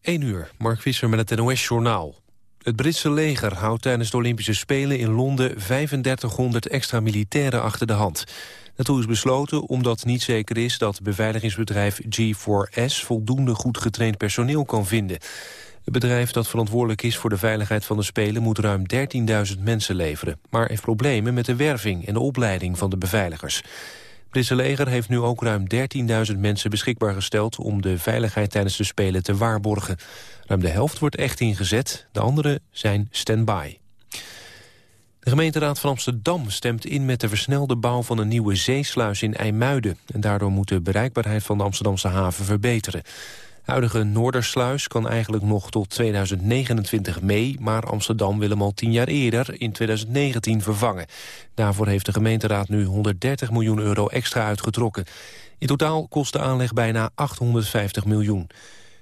1 uur, Mark Visser met het NOS-journaal. Het Britse leger houdt tijdens de Olympische Spelen in Londen 3500 extra militairen achter de hand. Daartoe is besloten omdat niet zeker is dat beveiligingsbedrijf G4S voldoende goed getraind personeel kan vinden. Het bedrijf dat verantwoordelijk is voor de veiligheid van de Spelen moet ruim 13.000 mensen leveren, maar heeft problemen met de werving en de opleiding van de beveiligers. Britse leger heeft nu ook ruim 13.000 mensen beschikbaar gesteld... om de veiligheid tijdens de Spelen te waarborgen. Ruim de helft wordt echt ingezet, de andere zijn stand-by. De gemeenteraad van Amsterdam stemt in met de versnelde bouw van een nieuwe zeesluis in IJmuiden. En daardoor moet de bereikbaarheid van de Amsterdamse haven verbeteren. Huidige Noordersluis kan eigenlijk nog tot 2029 mee... maar Amsterdam wil hem al tien jaar eerder, in 2019, vervangen. Daarvoor heeft de gemeenteraad nu 130 miljoen euro extra uitgetrokken. In totaal kost de aanleg bijna 850 miljoen.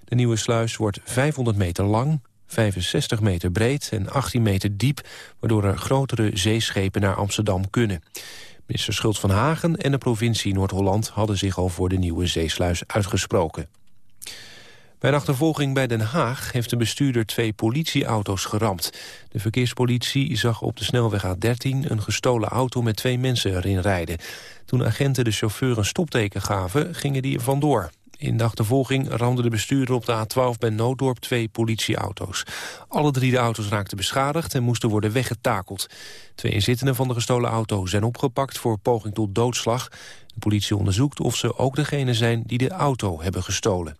De nieuwe sluis wordt 500 meter lang, 65 meter breed en 18 meter diep... waardoor er grotere zeeschepen naar Amsterdam kunnen. Minister Schult van Hagen en de provincie Noord-Holland... hadden zich al voor de nieuwe zeesluis uitgesproken. Bij een achtervolging bij Den Haag heeft de bestuurder twee politieauto's geramd. De verkeerspolitie zag op de snelweg A13 een gestolen auto met twee mensen erin rijden. Toen agenten de chauffeur een stopteken gaven, gingen die er vandoor. In de achtervolging ramde de bestuurder op de A12 bij Nooddorp twee politieauto's. Alle drie de auto's raakten beschadigd en moesten worden weggetakeld. Twee inzittenden van de gestolen auto zijn opgepakt voor poging tot doodslag. De politie onderzoekt of ze ook degene zijn die de auto hebben gestolen.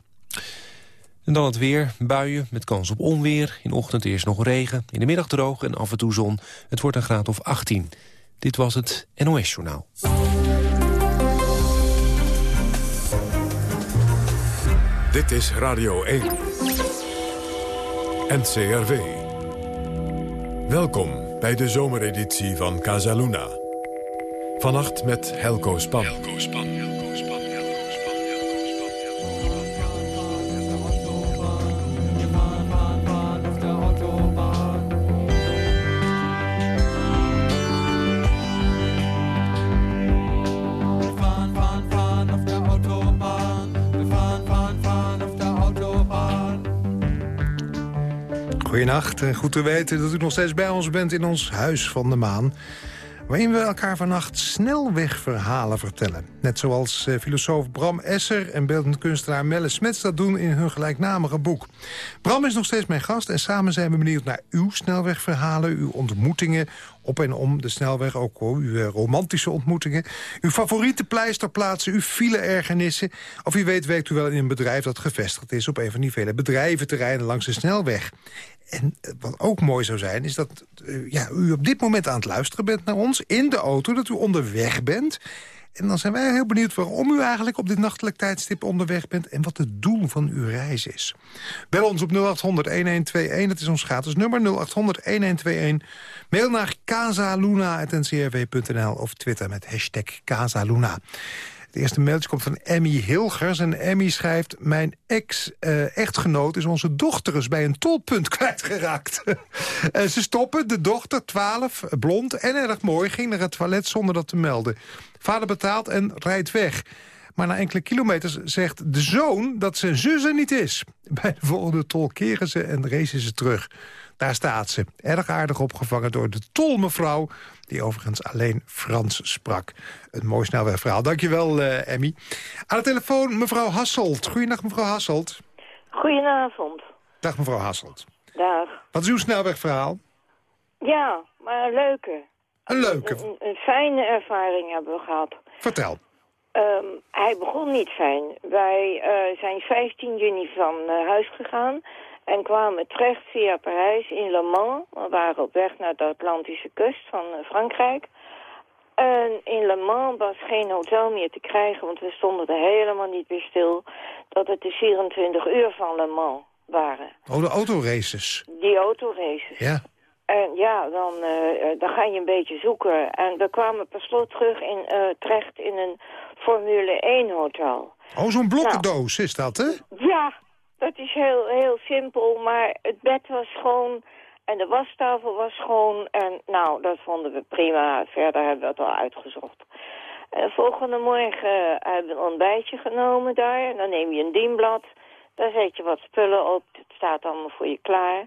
En dan het weer, buien met kans op onweer. In de ochtend eerst nog regen, in de middag droog en af en toe zon. Het wordt een graad of 18. Dit was het NOS Journaal. Dit is Radio 1. NCRV. Welkom bij de zomereditie van Casaluna. Vannacht met Helco Span. Helco Span. Goedenacht en goed te weten dat u nog steeds bij ons bent in ons Huis van de Maan waarin we elkaar vannacht snelwegverhalen vertellen. Net zoals eh, filosoof Bram Esser en beeldend kunstenaar Melle Smets dat doen in hun gelijknamige boek. Bram is nog steeds mijn gast en samen zijn we benieuwd naar uw snelwegverhalen, uw ontmoetingen op en om de snelweg, ook uw eh, romantische ontmoetingen, uw favoriete pleisterplaatsen, uw file-ergernissen. Of wie weet werkt u wel in een bedrijf dat gevestigd is op een van die vele bedrijventerreinen langs de snelweg. En eh, wat ook mooi zou zijn, is dat uh, ja, u op dit moment aan het luisteren bent naar ons... in de auto, dat u onderweg bent. En dan zijn wij heel benieuwd waarom u eigenlijk op dit nachtelijk tijdstip onderweg bent... en wat het doel van uw reis is. Bel ons op 0800-1121, dat is ons gratis nummer, 0800-1121. Mail naar casaluna.ncrv.nl of twitter met hashtag Casaluna. Het eerste mailtje komt van Emmy Hilgers. En Emmy schrijft... Mijn ex-echtgenoot is onze dochter eens bij een tolpunt kwijtgeraakt. uh, ze stoppen, de dochter, 12, blond en erg mooi... ging naar het toilet zonder dat te melden. Vader betaalt en rijdt weg. Maar na enkele kilometers zegt de zoon dat zijn zus er niet is. Bij de volgende tol keren ze en racen ze terug. Daar staat ze, erg aardig opgevangen door de tolmevrouw... die overigens alleen Frans sprak. Een mooi snelwegverhaal. Dankjewel, uh, Emmy. Aan de telefoon mevrouw Hasselt. Goedenacht, mevrouw Hasselt. Goedenavond. Dag, mevrouw Hasselt. Dag. Wat is uw snelwegverhaal? Ja, maar een leuke. Een leuke? Een, een fijne ervaring hebben we gehad. Vertel. Um, hij begon niet fijn. Wij uh, zijn 15 juni van uh, huis gegaan en kwamen terecht via Parijs in Le Mans. We waren op weg naar de Atlantische kust van uh, Frankrijk. En in Le Mans was geen hotel meer te krijgen, want we stonden er helemaal niet meer stil... dat het de 24 uur van Le Mans waren. Oh, de autoraces. Die autoraces. Ja. En ja, dan, dan ga je een beetje zoeken. En we kwamen per slot terug in, uh, terecht in een Formule 1 hotel. Oh, zo'n blokkendoos nou, is dat, hè? Ja, dat is heel, heel simpel, maar het bed was schoon en de wastafel was schoon. En nou, dat vonden we prima. Verder hebben we het al uitgezocht. En de volgende morgen hebben we een ontbijtje genomen daar. En dan neem je een dienblad. Daar zet je wat spullen op, het staat allemaal voor je klaar.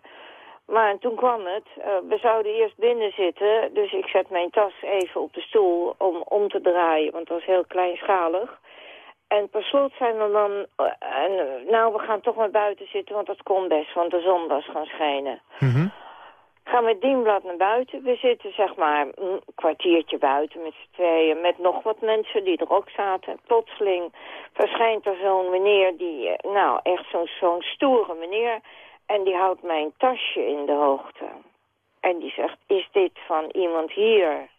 Maar toen kwam het, uh, we zouden eerst binnen zitten, dus ik zet mijn tas even op de stoel om om te draaien, want dat was heel kleinschalig. En per slot zijn we dan, uh, en, nou we gaan toch maar buiten zitten, want dat kon best, want de zon was gaan schijnen. Mm Gaan met dienblad naar buiten. We zitten zeg maar een kwartiertje buiten met z'n tweeën. Met nog wat mensen die er ook zaten. Plotseling verschijnt er zo'n meneer die, eh, nou echt zo'n zo'n stoere meneer. En die houdt mijn tasje in de hoogte. En die zegt, is dit van iemand hier?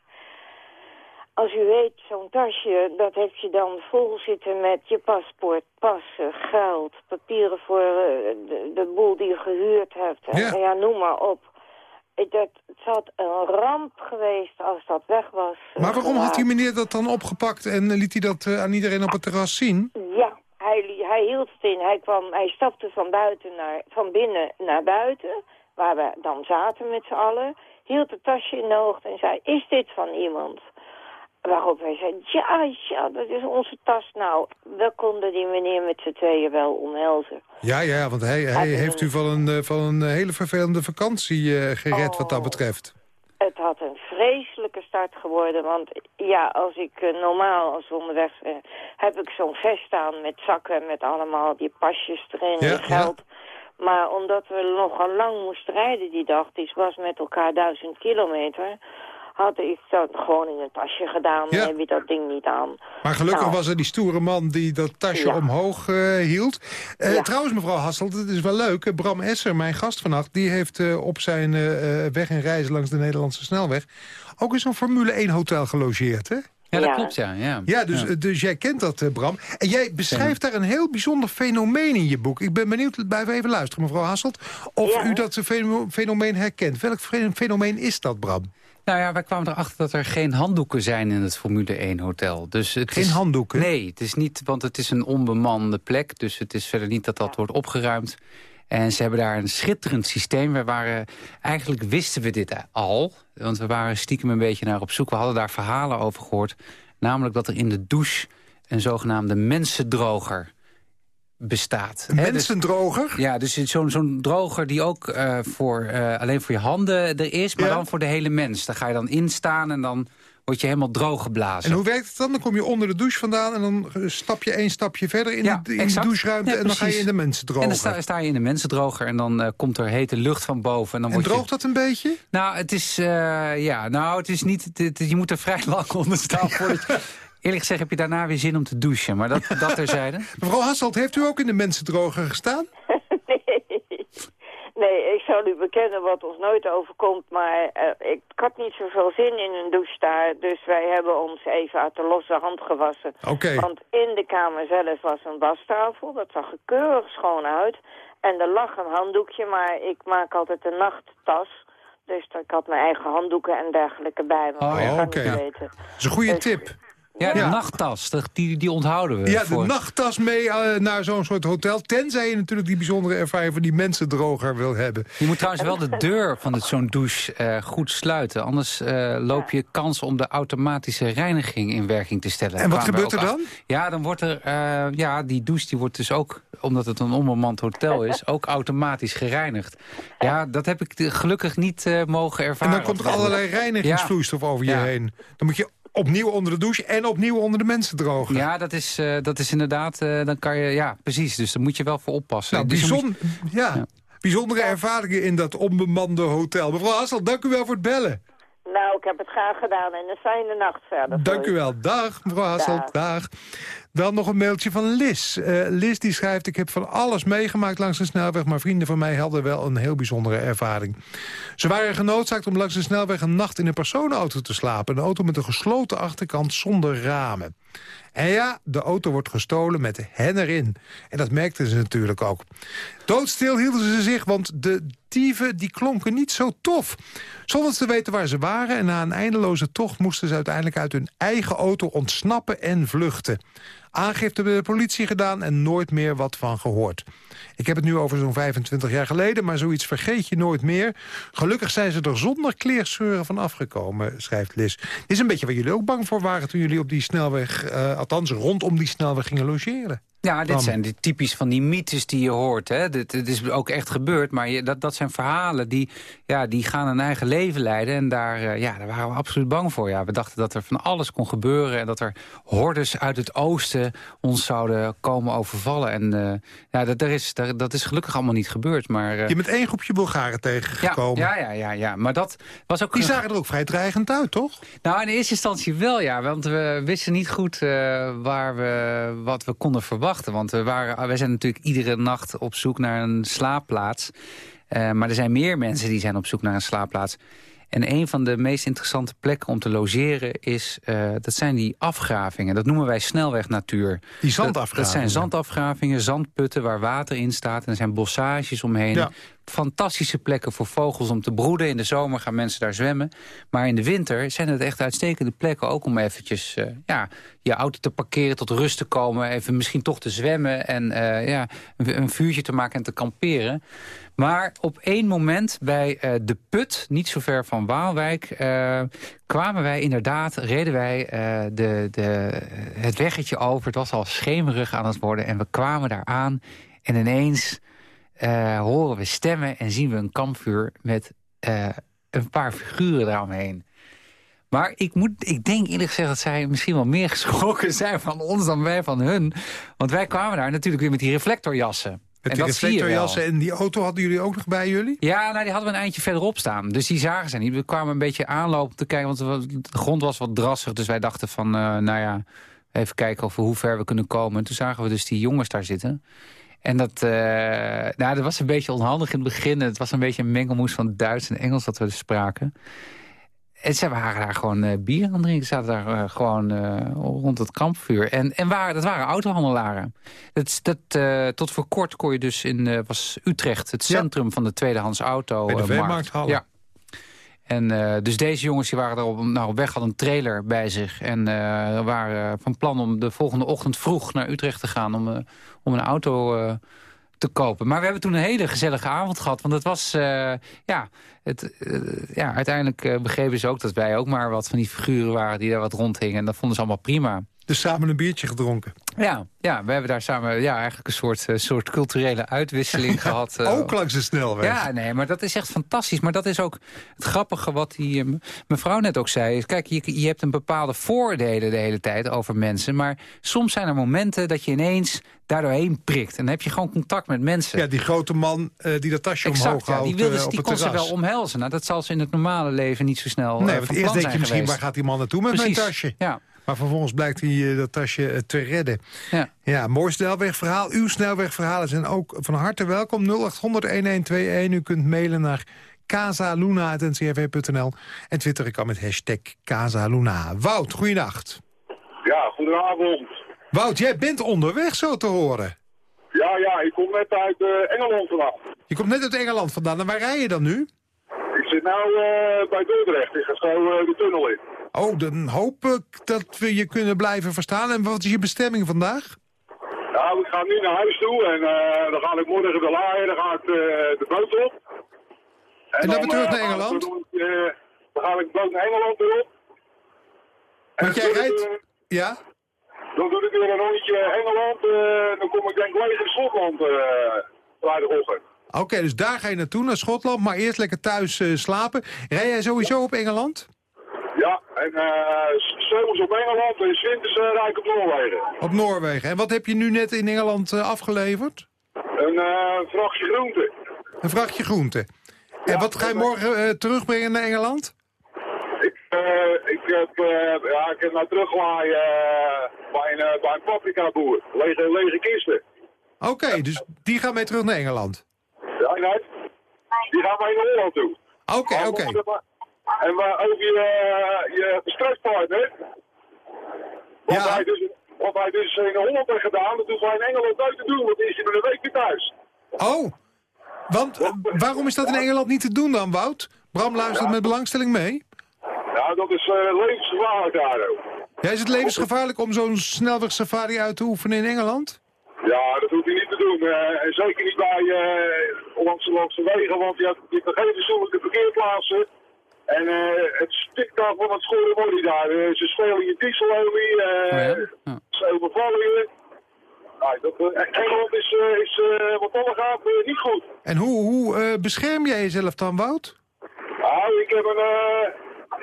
Als u weet, zo'n tasje, dat heeft je dan vol zitten met je paspoort, passen, geld, papieren voor uh, de, de, boel die je gehuurd hebt. Ja. ja, noem maar op. Het, het had een ramp geweest als dat weg was. Maar waarom had die meneer dat dan opgepakt en liet hij dat aan iedereen op het terras zien? Ja, hij, hij hield het in. Hij, kwam, hij stapte van, buiten naar, van binnen naar buiten, waar we dan zaten met z'n allen. Hield het tasje in de hoogte en zei, is dit van iemand? Waarop hij zei, ja, ja, dat is onze tas. Nou, we konden die meneer met z'n tweeën wel omhelzen. Ja, ja, want hij, hij heeft u van een, van een hele vervelende vakantie uh, gered oh, wat dat betreft. Het had een vreselijke start geworden, want ja, als ik uh, normaal als onderweg heb ik zo'n vest staan met zakken met allemaal die pasjes erin, ja, die geld. Ja. Maar omdat we nogal lang moesten rijden die dag, die was met elkaar duizend kilometer had ik dat gewoon in een tasje gedaan. Ja. heb je dat ding niet aan. Maar gelukkig nou. was er die stoere man die dat tasje ja. omhoog uh, hield. Uh, ja. Trouwens, mevrouw Hasselt, het is wel leuk. Bram Esser, mijn gast vannacht, die heeft uh, op zijn weg en reizen langs de Nederlandse snelweg... ook in zo'n Formule 1 hotel gelogeerd, hè? Ja, dat ja. klopt, ja. Ja, ja, dus, ja. dus jij kent dat, Bram. En jij beschrijft daar een heel bijzonder fenomeen in je boek. Ik ben benieuwd, blijf even luisteren, mevrouw Hasselt... of u dat fenomeen herkent. Welk fenomeen is dat, Bram? Nou ja, wij kwamen erachter dat er geen handdoeken zijn in het Formule 1 hotel. Dus het geen is, handdoeken? Nee, het is niet, want het is een onbemande plek. Dus het is verder niet dat dat wordt opgeruimd. En ze hebben daar een schitterend systeem. We waren, eigenlijk wisten we dit al. Want we waren stiekem een beetje naar op zoek. We hadden daar verhalen over gehoord. Namelijk dat er in de douche een zogenaamde mensendroger bestaat. Een mensendroger? Dus, ja, dus zo'n zo'n droger die ook uh, voor, uh, alleen voor je handen er is... maar ja. dan voor de hele mens. Daar ga je dan in staan en dan word je helemaal droog geblazen. En hoe werkt het dan? Dan kom je onder de douche vandaan... en dan stap je één stapje verder in, ja, de, in de doucheruimte... Ja, en dan ga je in de mensendroger. En dan sta, sta je in de mensendroger en dan uh, komt er hete lucht van boven. En, dan en word droogt je... dat een beetje? Nou, het is, ja, nou, het is niet... Het, je moet er vrij lang onder staan voordat je... Eerlijk gezegd heb je daarna weer zin om te douchen, maar dat, dat terzijde. Mevrouw Hasselt, heeft u ook in de mensendroger gestaan? nee. nee, ik zou u bekennen wat ons nooit overkomt, maar uh, ik had niet zoveel zin in een douche daar. Dus wij hebben ons even uit de losse hand gewassen. Okay. Want in de kamer zelf was een wastafel, dat zag er keurig schoon uit. En er lag een handdoekje, maar ik maak altijd een nachttas. Dus ik had mijn eigen handdoeken en dergelijke bij me. Oh, ja, oké. Okay. Dat is een goede dus, tip. Ja, de ja. nachttas, die, die onthouden we. Ja, voor. de nachttas mee uh, naar zo'n soort hotel. Tenzij je natuurlijk die bijzondere ervaring van die mensendroger wil hebben. Je moet trouwens wel de deur van zo'n douche uh, goed sluiten. Anders uh, loop je kans om de automatische reiniging in werking te stellen. En wat gebeurt er dan? Ja, dan wordt er, ja, die douche die wordt dus ook, omdat het een onbemand hotel is, ook automatisch gereinigd. Ja, dat heb ik gelukkig niet mogen ervaren. En dan komt er allerlei reinigingsvloeistof ja. over je ja. heen. Dan moet je opnieuw onder de douche en opnieuw onder de mensen drogen. Ja, dat is, uh, dat is inderdaad, uh, dan kan je, ja, precies. Dus daar moet je wel voor oppassen. Nou, dus bijzonder, ja, ja, bijzondere ervaringen in dat onbemande hotel. Mevrouw Hassel, dank u wel voor het bellen. Nou, ik heb het graag gedaan en een fijne nacht verder. Dank u wel. Dag, mevrouw Hasselt. Dag. Dag. Dan nog een mailtje van Liz. Uh, Liz die schrijft, ik heb van alles meegemaakt langs de snelweg... maar vrienden van mij hadden wel een heel bijzondere ervaring. Ze waren genoodzaakt om langs de snelweg een nacht in een personenauto te slapen. Een auto met een gesloten achterkant zonder ramen. En ja, de auto wordt gestolen met hen erin. En dat merkten ze natuurlijk ook. Doodstil hielden ze zich, want de dieven die klonken niet zo tof. Zonder te weten waar ze waren en na een eindeloze tocht... moesten ze uiteindelijk uit hun eigen auto ontsnappen en vluchten. Aangifte bij de politie gedaan en nooit meer wat van gehoord. Ik heb het nu over zo'n 25 jaar geleden, maar zoiets vergeet je nooit meer. Gelukkig zijn ze er zonder kleerscheuren van afgekomen, schrijft Liz. Dit is een beetje waar jullie ook bang voor waren toen jullie op die snelweg, uh, althans rondom die snelweg gingen logeren. Ja, dit zijn de typisch van die mythes die je hoort. Hè. Dit, is ook echt gebeurd, maar je, dat, dat zijn verhalen die, ja, die gaan een eigen leven leiden. En daar, eh, ja, daar waren we absoluut bang voor. Ja. We dachten dat er van alles kon gebeuren... en dat er hordes uit het oosten ons zouden komen overvallen. En uh, ja, dat, is, dat, dat, is gelukkig allemaal niet gebeurd. Maar, uh, je bent één groepje Bulgaren tegengekomen. Ja, ja, ja, ja, maar dat was ook... Die zagen er ook vrij dreigend uit, toch? Nou, in eerste instantie wel, ja. Want we wisten niet goed waar we, wat we konden verwachten. Want we, waren, we zijn natuurlijk iedere nacht op zoek naar een slaapplaats. Uh, maar er zijn meer mensen die zijn op zoek naar een slaapplaats. En een van de meest interessante plekken om te logeren is... Uh, dat zijn die afgravingen. Dat noemen wij snelwegnatuur. Die zandafgravingen? Dat, dat, zijn zandafgravingen, zandputten waar water in staat. En er zijn bossages omheen. Ja fantastische plekken voor vogels om te broeden. In de zomer gaan mensen daar zwemmen. Maar in de winter zijn het echt uitstekende plekken... ook om eventjes uh, ja, je auto te parkeren, tot rust te komen... even misschien toch te zwemmen en uh, ja, een, een, vuurtje te maken en te kamperen. Maar op één moment bij uh, De Put, niet zo ver van Waalwijk... kwamen wij inderdaad, reden wij de, de, het weggetje over. Het was al schemerig aan het worden en we kwamen daar aan... En ineens horen we stemmen en zien we een kampvuur met een paar figuren daaromheen. Maar ik, moet, ik denk eerlijk gezegd dat zij misschien wel meer geschrokken zijn van ons dan wij van hun. Want wij kwamen daar natuurlijk weer met die reflectorjassen. Met die reflectorjassen en die auto hadden jullie ook nog bij jullie? Ja, nou, die hadden we een eindje verderop staan. Dus die zagen ze niet. We kwamen een beetje aanlopen te kijken, want de grond was wat drassig. Dus wij dachten van, uh, nou ja, even kijken of we hoe ver we kunnen komen. En toen zagen we dus die jongens daar zitten. En dat, uh, nou, dat was een beetje onhandig in het begin. Het was een beetje een mengelmoes van Duits en Engels dat we dus spraken. En ze waren daar gewoon uh, bier aan het drinken. Ze zaten daar uh, gewoon rond het kampvuur. En, en waren, dat waren autohandelaren. Dat, dat, tot voor kort kon je dus in was Utrecht, het centrum van de tweedehands auto. Bij de veemarkthal. Ja, en dus deze jongens die waren er op, nou, op weg, hadden een trailer bij zich. En waren van plan om de volgende ochtend vroeg naar Utrecht te gaan... om, om een auto te kopen. Maar we hebben toen een hele gezellige avond gehad. Want het was, ja, het, ja, uiteindelijk begrepen ze ook dat wij ook maar wat van die figuren waren... die daar wat rondhingen. En dat vonden ze allemaal prima. Dus samen een biertje gedronken? Ja, ja we hebben daar samen ja, eigenlijk een soort, uh, soort culturele uitwisseling gehad. Uh, ook langs de snelweg? Ja, nee, maar dat is echt fantastisch. Maar dat is ook het grappige wat die uh, mevrouw net ook zei. Kijk, je, je hebt een bepaalde voordelen de hele tijd over mensen. Maar soms zijn er momenten dat je ineens daardoorheen prikt. En dan heb je gewoon contact met mensen. Ja, die grote man die dat tasje exact, omhoog ja, houdt die, wilde, die het kon ze wel omhelzen. Nou, dat zal ze in het normale leven niet zo snel Nee, want eerst denk je misschien, geweest. waar gaat die man naartoe met Precies, mijn tasje? Ja. Maar vervolgens blijkt hij uh, dat tasje uh, te redden. Ja. ja, mooi snelwegverhaal. Uw snelwegverhalen zijn ook van harte welkom. 0800-1121. U kunt mailen naar casaluna.ncrv.nl. En twitteren kan met hashtag Casaluna. Wout, goeienacht. Ja, goedenavond. Wout, jij bent onderweg zo te horen. Ja, ja, ik kom net uit uh, Engeland vandaan. Je komt net uit Engeland vandaan. En waar rij je dan nu? Ik zit nou bij Dordrecht. Ik ga zo de tunnel in. Oh, dan hoop ik dat we je kunnen blijven verstaan. En wat is je bestemming vandaag? Nou, ik ga nu naar huis toe en uh, dan ga ik morgen de laaien, dan ga ik de, de boot op. En, en dan, weer terug naar Engeland? Dan, uh, dan ga ik boot naar Engeland weer op. Want jij rijdt... Uh, ja? Dan doe ik weer een rondje Engeland, dan kom ik denk leeg in Schotland vrijdagochtend. Oké, okay, dus daar ga je naartoe, naar Schotland, maar eerst lekker thuis slapen. Rij jij sowieso op Engeland? En uh, zomers op Engeland en winters uh, rijk op Noorwegen. Op Noorwegen. En wat heb je nu net in Engeland uh, afgeleverd? Een vrachtje groente. Een vrachtje groente. Ja, en wat ga je morgen terugbrengen naar Engeland? Ik, ik, heb, ja, ik heb naar teruglaaien bij een, bij een paprika boer. Lege, lege kisten. Oké, okay, dus die gaan mee terug naar Engeland? Ja, nee. Die gaan mee naar Holland toe. Oké, okay, oké. Okay. En maar over je, je stresspartner. Wat, ja. hij dus, wat hij dus in Holland heeft gedaan, dat hoeft hij in Engeland nooit te doen, want dan is hij met een week weer thuis. Oh, want uh, waarom is dat in Engeland niet te doen dan, Wout? Bram luistert ja. met belangstelling mee. Ja, dat is uh, levensgevaarlijk daar ook. Ja, is het levensgevaarlijk om zo'n snelwegsafari uit te oefenen in Engeland? Ja, dat hoeft hij niet te doen. Uh, en zeker niet bij uh, de wegen, want je hebt, je hebt geen fatsoenlijke parkeerplaatsen. En uh, het stikt daar van het schone body daar. Uh, ze spelen je dieselolie, uh, oh ja? ze overvallen je. nee, dat, eh, Engeland is, eh, is eh, wat gaat eh, niet goed. En hoe, hoe eh, bescherm jij jezelf dan, Wout? Nou, ik heb een, eh,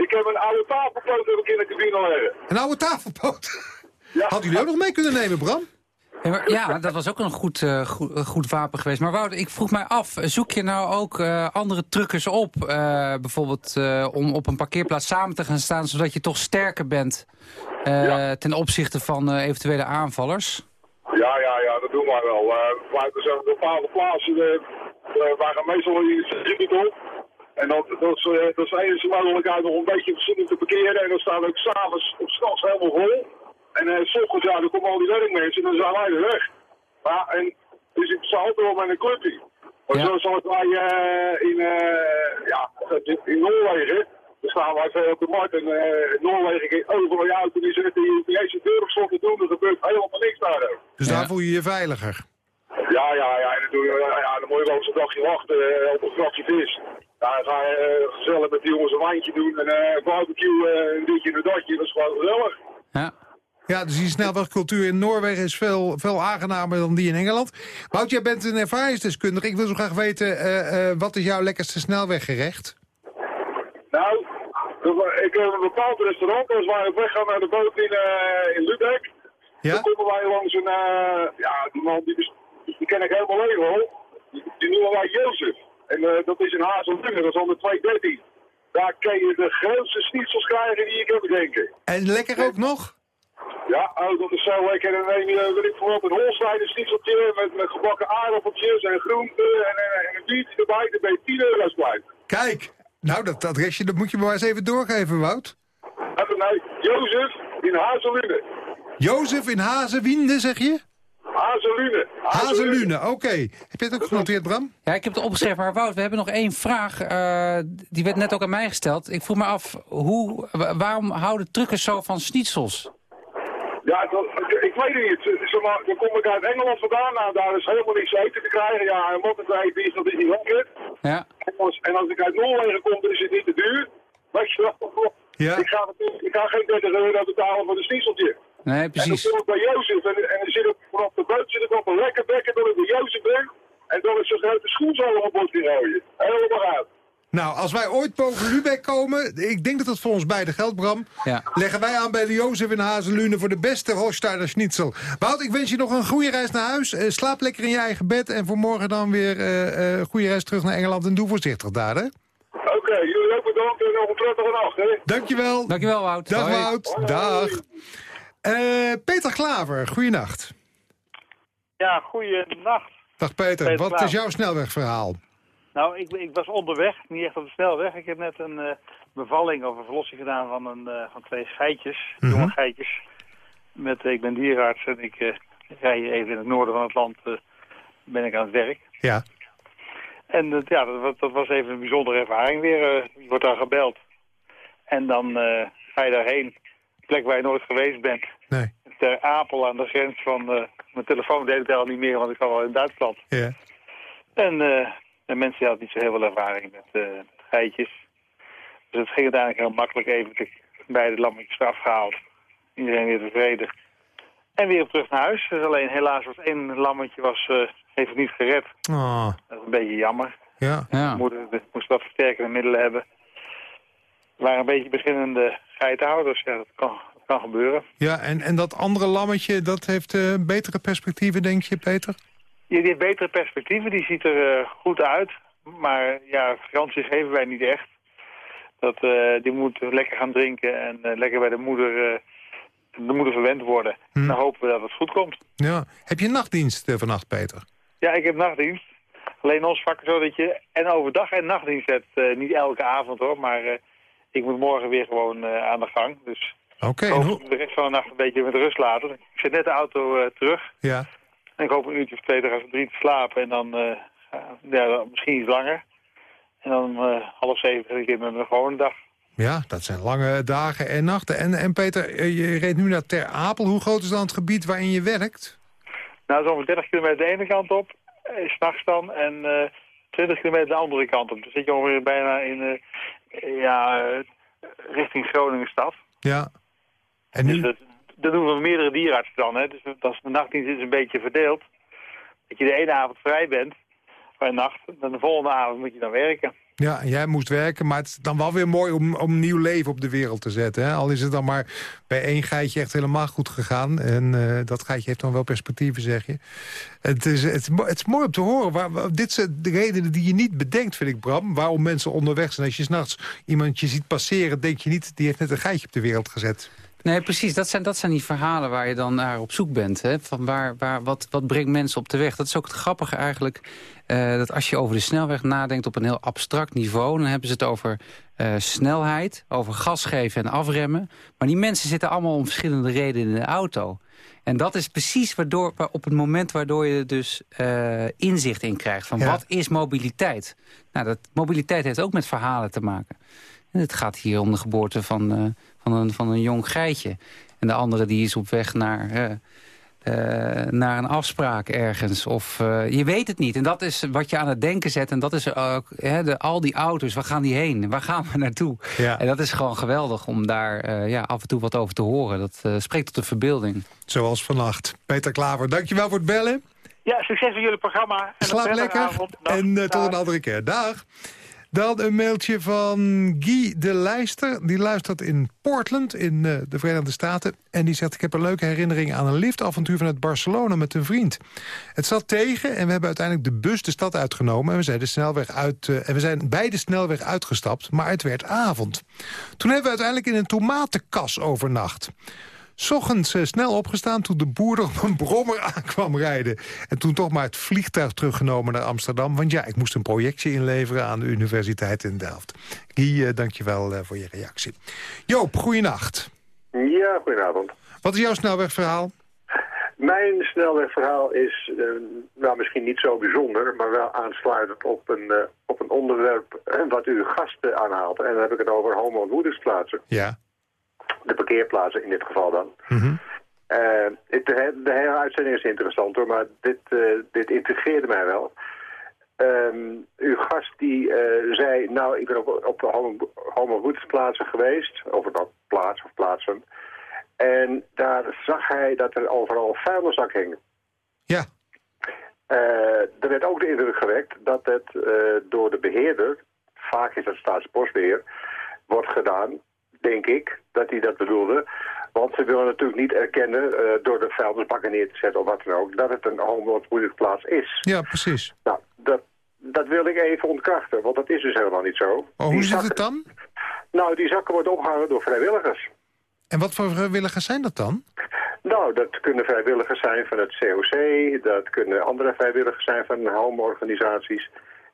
ik heb een oude tafelpoot heb ik in de cabine liggen. Een oude tafelpoot. Ja. Hadden jullie ook nog mee kunnen nemen, Bram? Ja, dat was ook een goed, eh, goed, eh, goed wapen geweest. Maar Wouter, ik vroeg mij af, zoek je nou ook eh, andere truckers op? bijvoorbeeld om op een parkeerplaats samen te gaan staan... zodat je toch sterker bent Ja. ten opzichte van eventuele aanvallers? Ja, ja, ja, dat doen wij wel. Maar er zijn bepaalde plaatsen waar gaan meestal gebied op. En dat, dat, is, dat is enige mogelijkheid om een beetje fatsoenlijk te parkeren. En dan staan ook s'avonds op straks helemaal vol. En eh, s ochtends, ja, dan komen al die werkmensen en dan zijn wij er weg. Ja, en, dus ik sta altijd wel met een clubje. Maar Ja. zo zoals wij eh, in, eh, ja, in, Noorwegen, dan staan wij veel op de markt. En eh, in Noorwegen overal je auto, die zitten die, die eerste deur op slot te doen, er gebeurt helemaal niks daar. ook. Dus Ja. daar voel je je veiliger. Ja, ja, ja. En dan, doe je, ja, ja, dan moet je wel eens een dagje wachten eh, op een grafje vis. Ja, dan ga je eh, gezellig met die jongens een wijntje doen en eh barbecue, eh, een ditje en een datje. Dat is gewoon gezellig. Ja. Ja, dus die snelwegcultuur in Noorwegen is veel, veel aangenamer dan die in Engeland. Wout, jij bent een ervaringsdeskundige. Ik wil zo graag weten, eh, eh, wat is jouw lekkerste snelweggerecht? Nou, ik heb een bepaald restaurant. Als wij op weg gaan naar de boot in, eh in Lubeck, Ja? dan komen wij langs een, eh, ja, die man die, die ken ik helemaal leeg al. Die, die noemen wij Jozef. En eh, dat is een Hazeldunger, dat is onder 213. Daar kun je de grootste schnitzels krijgen die ik heb bedenken. En lekker ook nog? Ja, oh, dat is zo lekker. En dan neem je, weet ik bijvoorbeeld een holstein schnitzeltje met, met gebakken aardappeltjes en groenten en, en, en een biertje erbij. Dan ben je 10 euro's kwijt. Kijk, nou, dat adresje dat moet je maar eens even doorgeven, Wout. En nee, Jozef in Hazelune. Jozef in Hazenwiende, zeg je? Hazelune. Hazelune, oké. Heb je het ook genoteerd, Bram? Ja, ik heb het opgeschreven, maar Wout, we hebben nog één vraag. eh, die werd net ook aan mij gesteld. Ik vroeg me af, hoe, wa- waarom houden truckers zo van schnitzels? Ja, dat, ik, weet het niet. Zeg maar, dan kom ik uit Engeland vandaan. Nou, daar is helemaal niks eten te krijgen. Ja, en wat het is, dat is niet lekker. Ja, En als, en als ik uit Noorwegen kom, dan is het niet te duur. Weet je wel? Ja. Ik, ga, ik ga geen 30 euro betalen voor een schnitzeltje. nee, En dan precies. kom ik bij Jozef en, en dan zit ik vanaf de boot zit ik op een lekker bekken dat ik bij Jozef ben. En dan is zo'n grote schoenzolen op bord gooien. Helemaal uit. Nou, als wij ooit boven Lubeck komen, ik denk dat dat voor ons beiden geldt, Bram... Ja. leggen wij aan bij de Jozef in Hazelune voor de beste Holsteiner schnitzel. Wout, ik wens je nog een goede reis naar huis. Eh, slaap lekker in je eigen bed en voor morgen dan weer eh, eh, goede reis terug naar Engeland. En doe voorzichtig daar, hè? Oké, jullie ook bedankt en nog een prettige nacht, hè? Dankjewel. Dankjewel, Wout. Dag, Hoi. Wout. Dag. Eh, Peter Klaver, goeienacht. Ja, goeienacht. Dag Peter, Peter wat Klaver. is jouw snelwegverhaal? Nou, ik, ik was onderweg, niet echt op de snelweg. Ik heb net een eh, bevalling of een verlossing gedaan van, een, eh, van twee geitjes, Mhm. jonge geitjes. Met, eh, ik ben dierenarts en ik eh, rij hier even in het noorden van het land, ben ik aan het werk. Ja. En ja, dat, dat was even een bijzondere ervaring weer. je wordt dan gebeld. En dan ga je daarheen, een plek waar je nooit geweest bent. Nee. Ter Apel aan de grens van... mijn telefoon deed het al niet meer, want ik was al in Duitsland. Ja. En de mensen hadden niet zo heel veel ervaring met, eh, geitjes. Dus het ging uiteindelijk heel makkelijk even de beide lammetjes eraf gehaald. Iedereen weer tevreden. En weer terug naar huis. Dus alleen helaas was één lammetje was, eh, heeft het niet gered. Oh, Dat is een beetje jammer. ja. Ja. We moeder we moesten wat versterkende middelen hebben. We waren een beetje beginnende geitenhouders. Ja, dat kan, dat kan gebeuren. Ja, en, en dat andere lammetje, dat heeft eh, betere perspectieven, denk je, Peter? Die heeft betere perspectieven, die ziet er eh, goed uit. Maar ja, garanties geven wij niet echt. Dat, eh, die moet lekker gaan drinken en eh, lekker bij de moeder, de moeder verwend worden. Hm. Dan hopen we dat het goed komt. Ja. Heb je nachtdienst vannacht, Peter? Ja, ik heb nachtdienst. Alleen ons vak is zo dat je en overdag en nachtdienst hebt. Niet elke avond hoor, maar ik moet morgen weer gewoon aan de gang. Dus Oké, ik en hoop hoe... de rest van de nacht een beetje met rust laten. Ik zet net de auto terug. Ja. En ik hoop een uurtje of twee, drie, drie te slapen. En dan eh, ja, misschien iets langer. En dan eh, half zeven begin ik met mijn gewone dag. ja, dat zijn lange dagen en nachten. En, en Peter, eh, je reed nu naar Ter Apel. Hoe groot is dan het gebied waarin je werkt? Nou, zo'n 30 kilometer de ene kant op, eh, s'nachts dan. En eh 20 kilometer de andere kant op. Dan zit je ongeveer bijna in, ja, richting Groningen stad. Ja. En Dus nu... dat, dat doen we meerdere dierenartsen dan. Hè. Dus als de nachtdienst is een beetje verdeeld. Dat je de ene avond vrij bent, bij nacht. En de volgende avond moet je dan werken. Ja, jij moest werken, maar het is dan wel weer mooi om, om nieuw leven op de wereld te zetten. Hè? Al is het dan maar bij één geitje echt helemaal goed gegaan. En uh, dat geitje heeft dan wel perspectieven, zeg je. Het is, het, het is mooi om te horen. Waar, dit zijn de redenen die je niet bedenkt, vind ik, Bram. Waarom mensen onderweg zijn. Als je s'nachts iemand je ziet passeren, denk je niet... die heeft net een geitje op de wereld gezet. Nee, precies. Dat zijn, dat zijn die verhalen waar je dan naar op zoek bent. Hè? Van waar, waar, wat, wat brengt mensen op de weg? Dat is ook het grappige eigenlijk. Uh, dat als je over de snelweg nadenkt op een heel abstract niveau... dan hebben ze het over uh, snelheid, over gas geven en afremmen. Maar die mensen zitten allemaal om verschillende redenen in de auto. En dat is precies waardoor, op het moment waardoor je dus uh, inzicht in krijgt... van ja. wat is mobiliteit? Nou, dat, mobiliteit heeft ook met verhalen te maken. En het gaat hier om de geboorte van van een, van een jong geitje. En de andere die is op weg naar, uh, uh, naar een afspraak ergens. Of uh, je weet het niet. En dat is wat je aan het denken zet. En dat is ook de, al die auto's. Waar gaan die heen? Waar gaan we naartoe? Ja. En dat is gewoon geweldig om daar ja, af en toe wat over te horen. Dat spreekt tot de verbeelding. Zoals vannacht. Peter Klaver, dankjewel voor het bellen. Ja, succes met jullie programma. En Slaap lekker. En tot een andere keer. Dag. Dan een mailtje van Guy de Leister. Die luistert in Portland in uh, de Verenigde Staten. En die zegt, ik heb een leuke herinnering aan een liftavontuur vanuit Barcelona met een vriend. Het zat tegen en we hebben uiteindelijk de bus de stad uitgenomen. En we zijn, de snelweg uit, uh, en we zijn bij de snelweg uitgestapt, maar het werd avond. Toen hebben we uiteindelijk in een tomatenkas overnacht. Ochtends uh, snel opgestaan toen de boer op een brommer aankwam rijden. En toen toch maar het vliegtuig teruggenomen naar Amsterdam. Want ja, ik moest een projectje inleveren aan de Universiteit in Delft. Guy, uh, dankjewel uh, voor je reactie. Joop, goeienacht. Ja, goedenavond. Wat is jouw snelwegverhaal? Mijn snelwegverhaal is nou, misschien niet zo bijzonder... maar wel aansluitend op een, op een onderwerp wat uw gasten aanhaalt. En dan heb ik het over homo-ontmoetingsplaatsen. Ja de parkeerplaatsen in dit geval dan. Mm -hmm. uh, het, de, de, hele uitzending is interessant hoor, maar dit, uh, dit intrigeerde mij wel. Um, uw gast die uh, zei, nou ik ben op, op de homo plaatsen geweest, over dat plaats of plaatsen. En daar zag hij dat er overal vuilniszak hingen. Ja. er werd ook de indruk gewekt dat het door de beheerder, vaak is dat staatsbosbeheer, wordt gedaan denk ik, dat hij dat bedoelde. Want ze willen natuurlijk niet erkennen, uh, door de vuilnisbakken neer te zetten of wat dan ook, dat het een homootmoeilijkplaats is. Ja, precies. Nou, dat, dat wil ik even ontkrachten, want dat is dus helemaal niet zo. Oh, hoe zit het dan? Nou, die zakken worden opgehangen door vrijwilligers. En wat voor vrijwilligers zijn dat dan? Nou, dat kunnen vrijwilligers zijn van het COC, dat kunnen andere vrijwilligers zijn van homo-organisaties.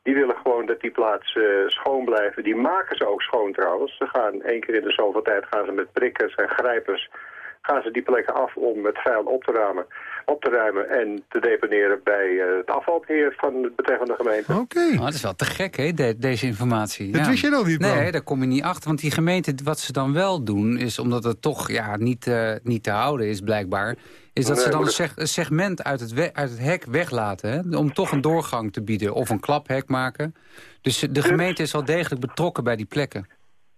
Die willen gewoon dat die plaatsen uh, schoon blijven. Die maken ze ook schoon trouwens. Ze gaan één keer in de zoveel tijd gaan ze met prikkers en grijpers gaan ze die plekken af om het vuil op te ruimen, op te ruimen en te deponeren bij uh, het afvalbeheer van de betreffende gemeente. Oké. Okay. Oh, dat is wel te gek, hè, de, deze informatie. Dat ja. wist je nog niet, man. Nee, daar kom je niet achter. Want die gemeente, wat ze dan wel doen, is omdat het toch ja, niet, uh, niet te houden is blijkbaar is dat nee, ze dan een, een segment uit het, uit het hek weglaten... Hè? om toch een doorgang te bieden of een klaphek maken. Dus de gemeente is wel degelijk betrokken bij die plekken.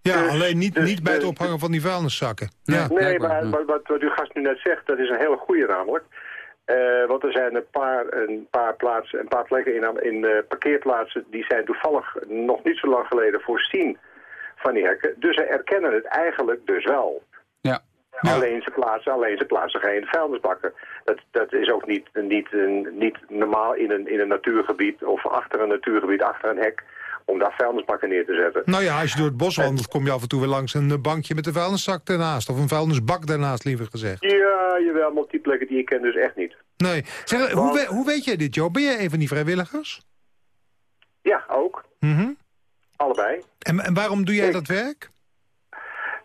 Ja, dus, alleen niet, dus, niet bij het ophangen van die vuilniszakken. Ja. Nee, maar wat, wat, wat uw gast nu net zegt, dat is een hele goede namelijk. Uh, want er zijn een paar, een paar plaatsen, een paar plekken in, in uh, parkeerplaatsen... die zijn toevallig nog niet zo lang geleden voorzien van die hekken. Dus ze erkennen het eigenlijk dus wel. Ja. Ja. Alleen, ze plaatsen, alleen ze plaatsen geen vuilnisbakken. Dat, dat is ook niet, niet, niet normaal in een, in een natuurgebied of achter een natuurgebied, achter een hek om daar vuilnisbakken neer te zetten. Nou ja, als je door het bos wandelt, kom je af en toe weer langs een bankje met een vuilniszak daarnaast. Of een vuilnisbak daarnaast, liever gezegd. Ja, jawel, maar op die plekken die ik ken dus echt niet. Nee. Zeg, hoe, we, hoe weet jij dit, Joe? Ben jij een van die vrijwilligers? Ja, ook. Mm Allebei. En, en waarom doe jij ik... dat werk?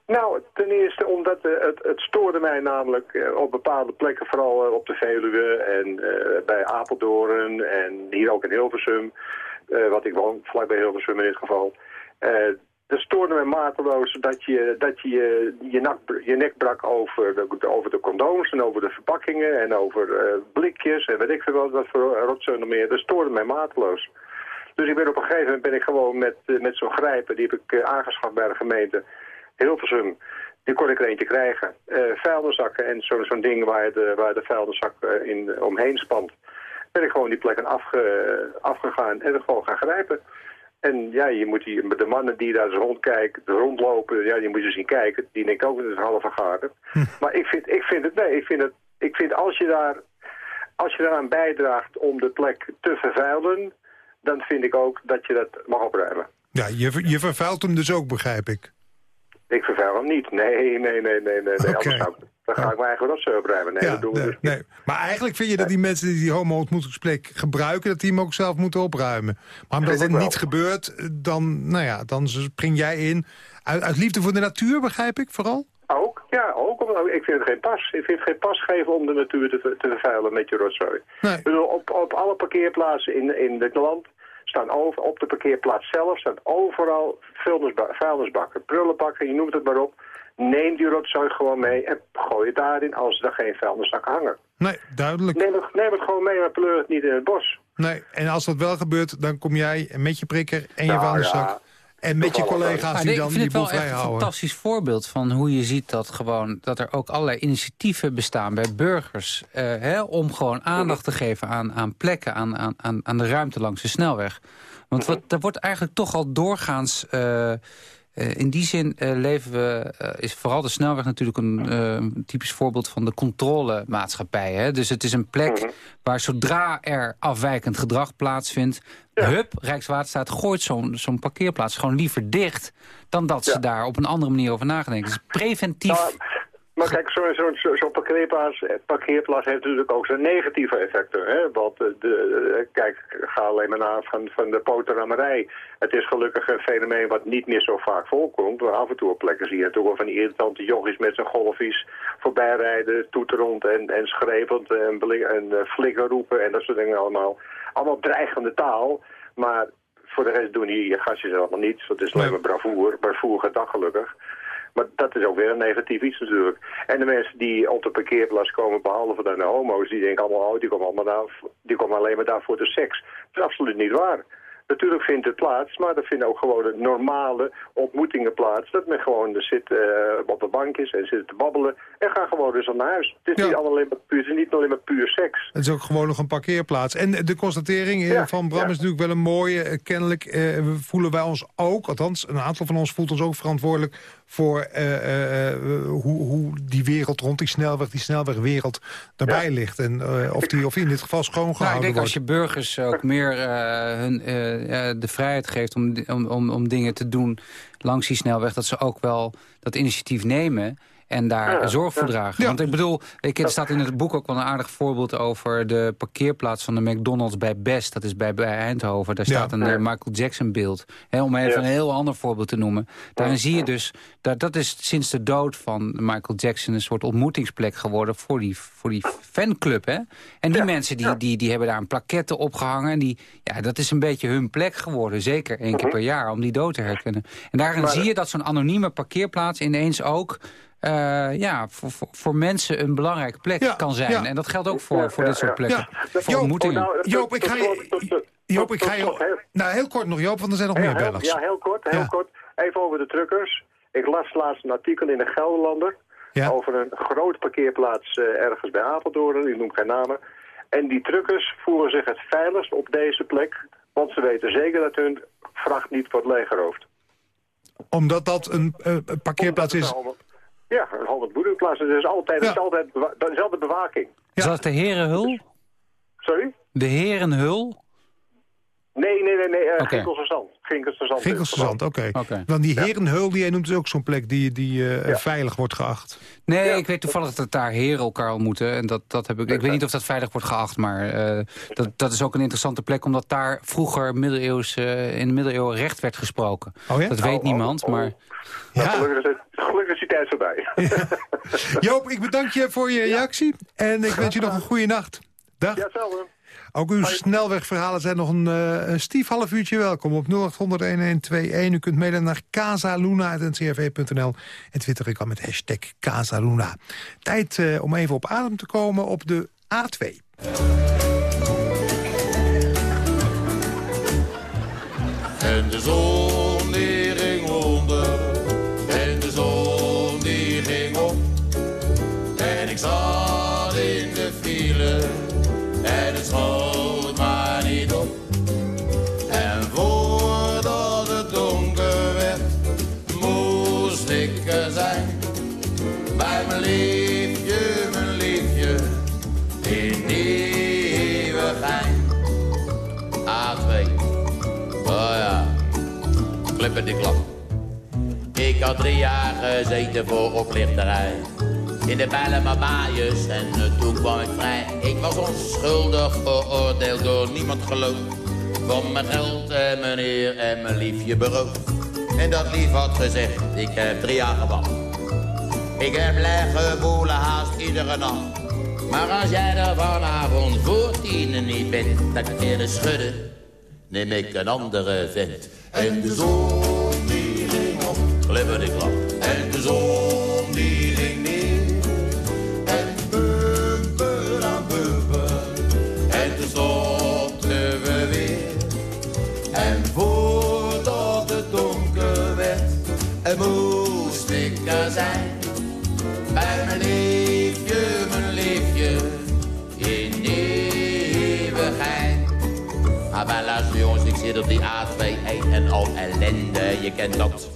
Nou, ten eerste omdat uh, het, het stoorde mij namelijk uh, op bepaalde plekken, vooral uh, op de Veluwe en bij Apeldoorn en hier ook in Hilversum, wat ik woon, vlakbij Hilversum in dit geval. Het stoorde mij mateloos dat je dat je, je, nek, je nek brak over de, over de condooms en over de verpakkingen en over blikjes en weet ik veel wat, wat voor rotzooi nog meer. Dat stoorde mij mateloos. Dus ik ben op een gegeven moment ben ik gewoon met, met zo'n grijpen, die heb ik aangeschaft bij de gemeente Hilversum. Die kon ik er eentje krijgen. Uh, vuilniszakken en zo'n zo ding waar de, waar de vuilniszak in, omheen spant. Ben ik gewoon die plekken afge, afgegaan en er gewoon gaan grijpen. En ja, je moet die, de mannen die daar rondkijken, rondlopen, ja, die moet je zien kijken. Die denk ik ook dat het halve gaten. Hm. Maar ik vind, ik vind het, nee, ik vind het, ik vind als je daar, als je daaraan bijdraagt om de plek te vervuilen, dan vind ik ook dat je dat mag opruimen. Ja, je, je vervuilt hem dus ook, begrijp ik. Ik vervuil hem niet. Nee, nee, nee, nee, nee. Okay. Dan ga ik mijn eigen rotzooi opruimen. Nee, dat doen we nee, dus nee. Maar eigenlijk vind je dat die mensen die die homo-ontmoetingsplek gebruiken... dat die hem ook zelf moeten opruimen. Maar omdat dat niet gebeurt, dan, nou ja, dan spring jij in. Uit, uit, liefde voor de natuur, begrijp ik, vooral? Ook, ja, ook. Ik vind het geen pas. Ik vind het geen pas geven om de natuur te, te vervuilen met je rotzooi. Nee. op, op alle parkeerplaatsen in, in dit land staan over, op de parkeerplaats zelf staan overal vuilnisbakken, prullenbakken, je noemt het maar op Neem die rotzooi gewoon mee en gooi het daarin als er geen vuilniszak hangen. Nee, duidelijk. Neem het, neem het gewoon mee, maar pleur het niet in het bos. Nee, en als dat wel gebeurt, dan kom jij met je prikker en je nou, vuilniszak... En met je collega's die dan die boel vrijhouden. Ik vind het wel echt een fantastisch voorbeeld van hoe je ziet dat, gewoon, dat er ook allerlei initiatieven bestaan bij burgers. Eh, hè, om gewoon aandacht te geven aan, aan plekken, aan, aan, aan de ruimte langs de snelweg. Want wat, er wordt eigenlijk toch al doorgaans... Uh, uh, in die zin uh, leven we, uh, is vooral de snelweg natuurlijk een typisch voorbeeld van de controlemaatschappij. Hè? Dus het is een plek mhm. waar zodra er afwijkend gedrag plaatsvindt... Ja. hup, Rijkswaterstaat gooit zo'n zo'n parkeerplaats gewoon liever dicht... dan dat ze daar op een andere manier over nagedenken. Dus preventief... Nou, maar kijk, zo'n zo, zo, zo parkeerplaats, eh, parkeerplaats heeft natuurlijk ook zijn negatieve effecten. Hè? Want eh, de, eh, kijk, ga alleen maar naar van, van de poterammerij. Het is gelukkig een fenomeen wat niet meer zo vaak voorkomt. Maar af en toe op plekken zie je natuurlijk wel van die irritante jochies met zijn golfies voorbijrijden, toeterend en, en schreeuwend en, en flikker roepen en dat soort dingen allemaal. Allemaal dreigende taal, maar voor de rest doen die gastjes allemaal niets. Dat is alleen maar bravoer. Bravoer gaat dan gelukkig. Maar dat is ook weer een negatief iets natuurlijk. En de mensen die op de parkeerplaats komen, behalve dan de homo's, die denken allemaal, oh, die komen, allemaal daar, die komen alleen maar daar voor de seks. Dat is absoluut niet waar. Natuurlijk vindt het plaats, maar er vinden ook gewoon de normale ontmoetingen plaats. Dat men gewoon zit uh, op de bankjes en zit te babbelen en gaan gewoon dus naar huis. Het is, niet, alleen maar puur, het is niet alleen maar puur seks. Het is ook gewoon nog een parkeerplaats. En de constatering eh, van Bram is natuurlijk wel een mooie. Eh, kennelijk voelen wij ons ook, althans een aantal van ons voelt ons ook verantwoordelijk voor hoe, hoe, die wereld rond die snelweg, die snelwegwereld daarbij ligt. En of, die, of die in dit geval schoongehouden nou, ik denk wordt. als je burgers ook meer hun uh, de vrijheid geeft om, om, om, dingen te doen langs die snelweg... dat ze ook wel dat initiatief nemen en daar zorg voor dragen. Want ik bedoel, ik, er staat in het boek ook wel een aardig voorbeeld over de parkeerplaats van de McDonald's bij Best. Dat is bij, bij Eindhoven. Daar staat een uh, Michael Jackson beeld. om even een heel ander voorbeeld te noemen. Daarin zie je dus, dat, dat is sinds de dood van Michael Jackson een soort ontmoetingsplek geworden voor die, voor die fanclub. Hè? En die mensen die, die, die hebben daar een plaquette opgehangen. En die, ja, dat is een beetje hun plek geworden. Zeker één keer mhm. per jaar om die dood te herkennen. En daarin zie je dat zo'n anonieme parkeerplaats ineens ook uh, ja, voor, voor, voor, mensen een belangrijke plek kan zijn. En dat geldt ook voor, voor dit soort plekken. Voor ontmoetingen. Oh, nou, Joop, ik ga je... Joop, ik ga je... Nou, heel kort nog, Joop, want er zijn nog meer bellers. Ja, heel kort, heel kort. Even over de truckers. Ik las laatst een artikel in de Gelderlander... over een grote parkeerplaats uh, ergens bij Apeldoorn. Ik noem geen namen. En die truckers voeren zich het veiligst op deze plek... want ze weten zeker dat hun vracht niet wordt leeggeroofd. Omdat dat een uh, parkeerplaats is... Ja, een Albert Boerenplaats. Het is altijd, ja. is altijd dezelfde bewaking. Is dat de Herenhul? Sorry? De Herenhul? Nee, nee, nee, nee. Uh, okay. Ginkelse Zand. oké. Want die Herenhul, die jij noemt is ook zo'n plek die, die uh, veilig wordt geacht. Nee, ik weet toevallig dat daar heren elkaar moeten. En dat, dat heb ik, ik weet niet of dat veilig wordt geacht, maar uh, dat, dat is ook een interessante plek. Omdat daar vroeger middeleeuws, in de middeleeuwen recht werd gesproken. Oh ja? Dat weet oh, niemand, oh, oh. maar... Ja. Gelukkig, is, die tijd voorbij. Joop, ik bedank je voor je reactie. En ik wens je nog een goede nacht. Dag. Ja, hetzelfde. Ook uw snelwegverhalen zijn nog een, uh, een stief half uurtje welkom op 0800-1121. U kunt mailen naar casaluna.ncrv.nl en twitter ik al met hashtag Casaluna. Tijd uh, om even op adem te komen op de A2. En de zon Ik had drie jaar gezeten voor oplichterij. In de Bijlmermaaiers en uh, toen kwam ik vrij. Ik was onschuldig veroordeeld door niemand geloof. Van mijn geld en mijn eer en mijn liefje beroofd. En dat lief had gezegd, ik heb drie jaar gewacht. Ik heb leggen boelen haast iedere nacht. Maar als jij er vanavond voor tien niet bent, dan kan schudden. Neem ik een andere vent. En de zon En de zon die ging neer. En bumper aan bumper. En toen stopten we weer. En voordat het donker werd, en moest ik er zijn. Bij mijn liefje, mijn liefje, in eeuwigheid. Maar bij luister jongens, ik zit op die A2, een en al ellende, je kent dat.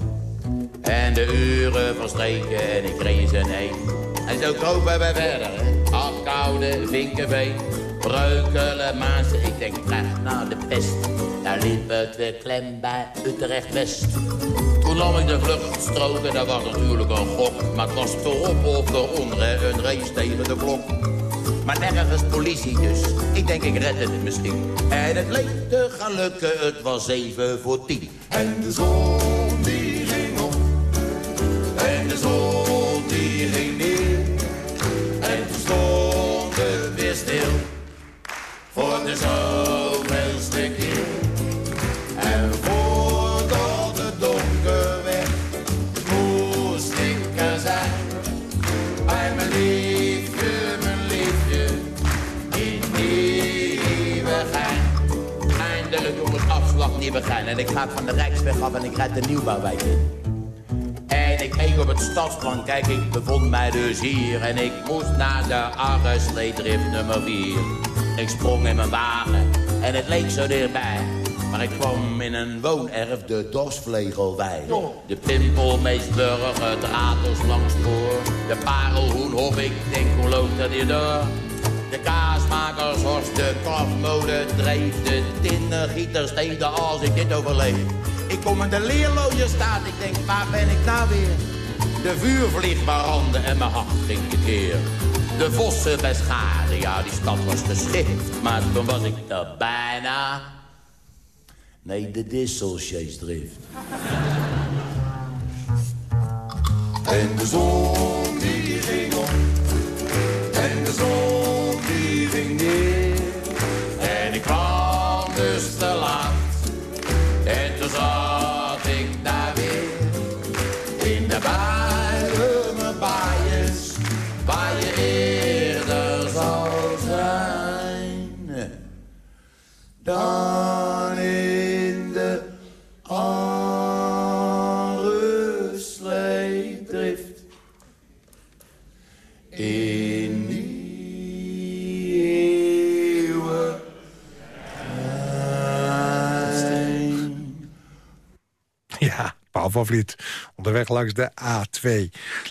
De uren verstreken en ik reis een heen. En zo kropen we verder, hè. Afkoude, Vinkenveen, Breukelen, Maasen. Ik denk, krijg naar de pest. Daar liep het weer klem bij Utrecht-West. Toen nam ik de vluchtstrook en dat was natuurlijk een gok. Maar het was erop of eronder, een race tegen de klok. Maar nergens politie dus. Ik denk, ik red het misschien. En het leek te gaan lukken, het was zeven voor tien. En de zon de die ging neer. En toen stond het weer stil. Voor de zoveelste keer. En voordat het donker werd, moest ik er zijn. Bij mijn liefje, mijn liefje, in eeuwigheid. Eindelijk jongens, afslag Nieuwegein. En ik ga van de Rijksweg af en ik rijd de Nieuwbouwwijk in. Ik op het stadsplan, kijk, ik bevond mij dus hier. En ik moest naar de Arresleedrift nummer 4. Ik sprong in mijn wagen en het leek zo dichtbij. Maar ik kwam in een woonerf de Dorsvlegelwei. De Pimpelmeesburg, het Ratelslangspoor. De Parelhoenhof, ik denk, hoe loopt dat hier door? De kaasmakershorst, de kafmode dreef. De tinnengieters deden als ik dit overleef. Ik kom in de leerlooie staat, ik denk, waar ben ik nou weer? De vuurvlieg brandde en mijn hart ging tekeer. De vossen bij schade, ja, die stad was geschikt. Maar toen was ik er bijna... Nee, de disselsjeesdrift. En de zon die ging op. En de zon die ging neer. En ik kwam dus te laat. Dan in de Arresleedrift. In eeuwigheid. Ja, Paul van Vliet. Onderweg langs de A2.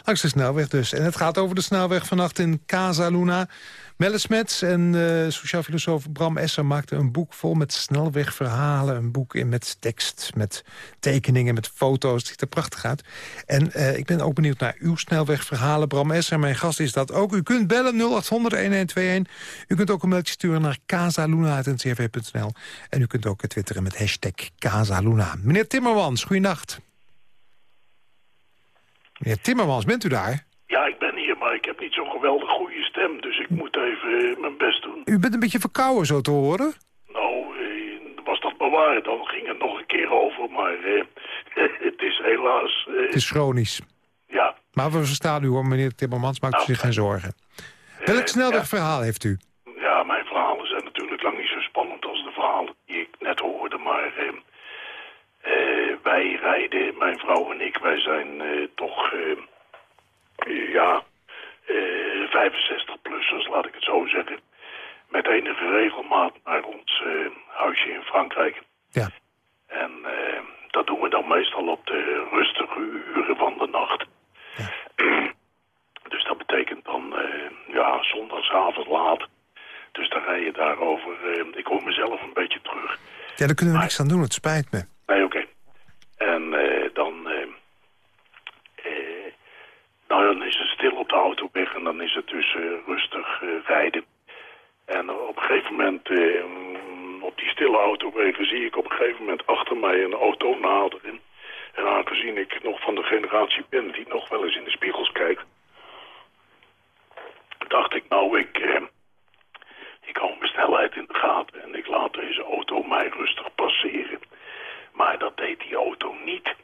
Langs de snelweg dus. En het gaat over de snelweg vannacht in Casa Luna. Melle Smets en eh, sociaal filosoof Bram Esser maakten een boek vol met snelwegverhalen. Een boek in met tekst, met tekeningen, met foto's. Het ziet er prachtig uit. En eh, ik ben ook benieuwd naar uw snelwegverhalen. Bram Esser, mijn gast is dat ook. U kunt bellen 0800-1121. U kunt ook een mailtje sturen naar casaluna.ncrv.nl. En u kunt ook twitteren met hashtag Casaluna. Meneer Timmermans, goeienacht. Meneer Timmermans, bent u daar? Ja, ik ben hier, maar ik heb niet zo'n geweldig goede stem, dus ik moet even eh, mijn best doen. U bent een beetje verkouden zo te horen. Nou, eh, was dat maar waar, dan ging het nog een keer over, maar eh, het is helaas... Het is chronisch. Ja, Maar we verstaan u hoor, meneer Timmermans, maakt u zich geen zorgen. Welk snelwegverhaal heeft u? ja, mijn verhalen zijn natuurlijk lang niet zo spannend als de verhalen die ik net hoorde, maar... eh, eh, wij rijden, mijn vrouw en ik, wij zijn eh, toch, ja, eh, 65-plussers, laat ik het zo zeggen, met enige regelmaat naar ons eh, huisje in Frankrijk. Ja. En eh, dat doen we dan meestal op de rustige uren van de nacht. Ja. dus dat betekent dan ja, zondagsavond laat. Dus dan rij je daarover. ik hoor mezelf een beetje terug. Ja, daar kunnen we niks aan doen, het spijt me. Nee, oké. En nou, dan is het stil op de autoweg en dan is het dus eh, rustig eh, rijden. En op een gegeven moment, eh, op die stille autowegen, zie ik op een gegeven moment achter mij een auto naderen. En aangezien ik nog van de generatie ben die nog wel eens in de spiegels kijkt, dacht ik, nou, ik, eh, ik hou mijn snelheid in de gaten en ik laat deze auto mij rustig passeren. Maar dat deed die auto niet.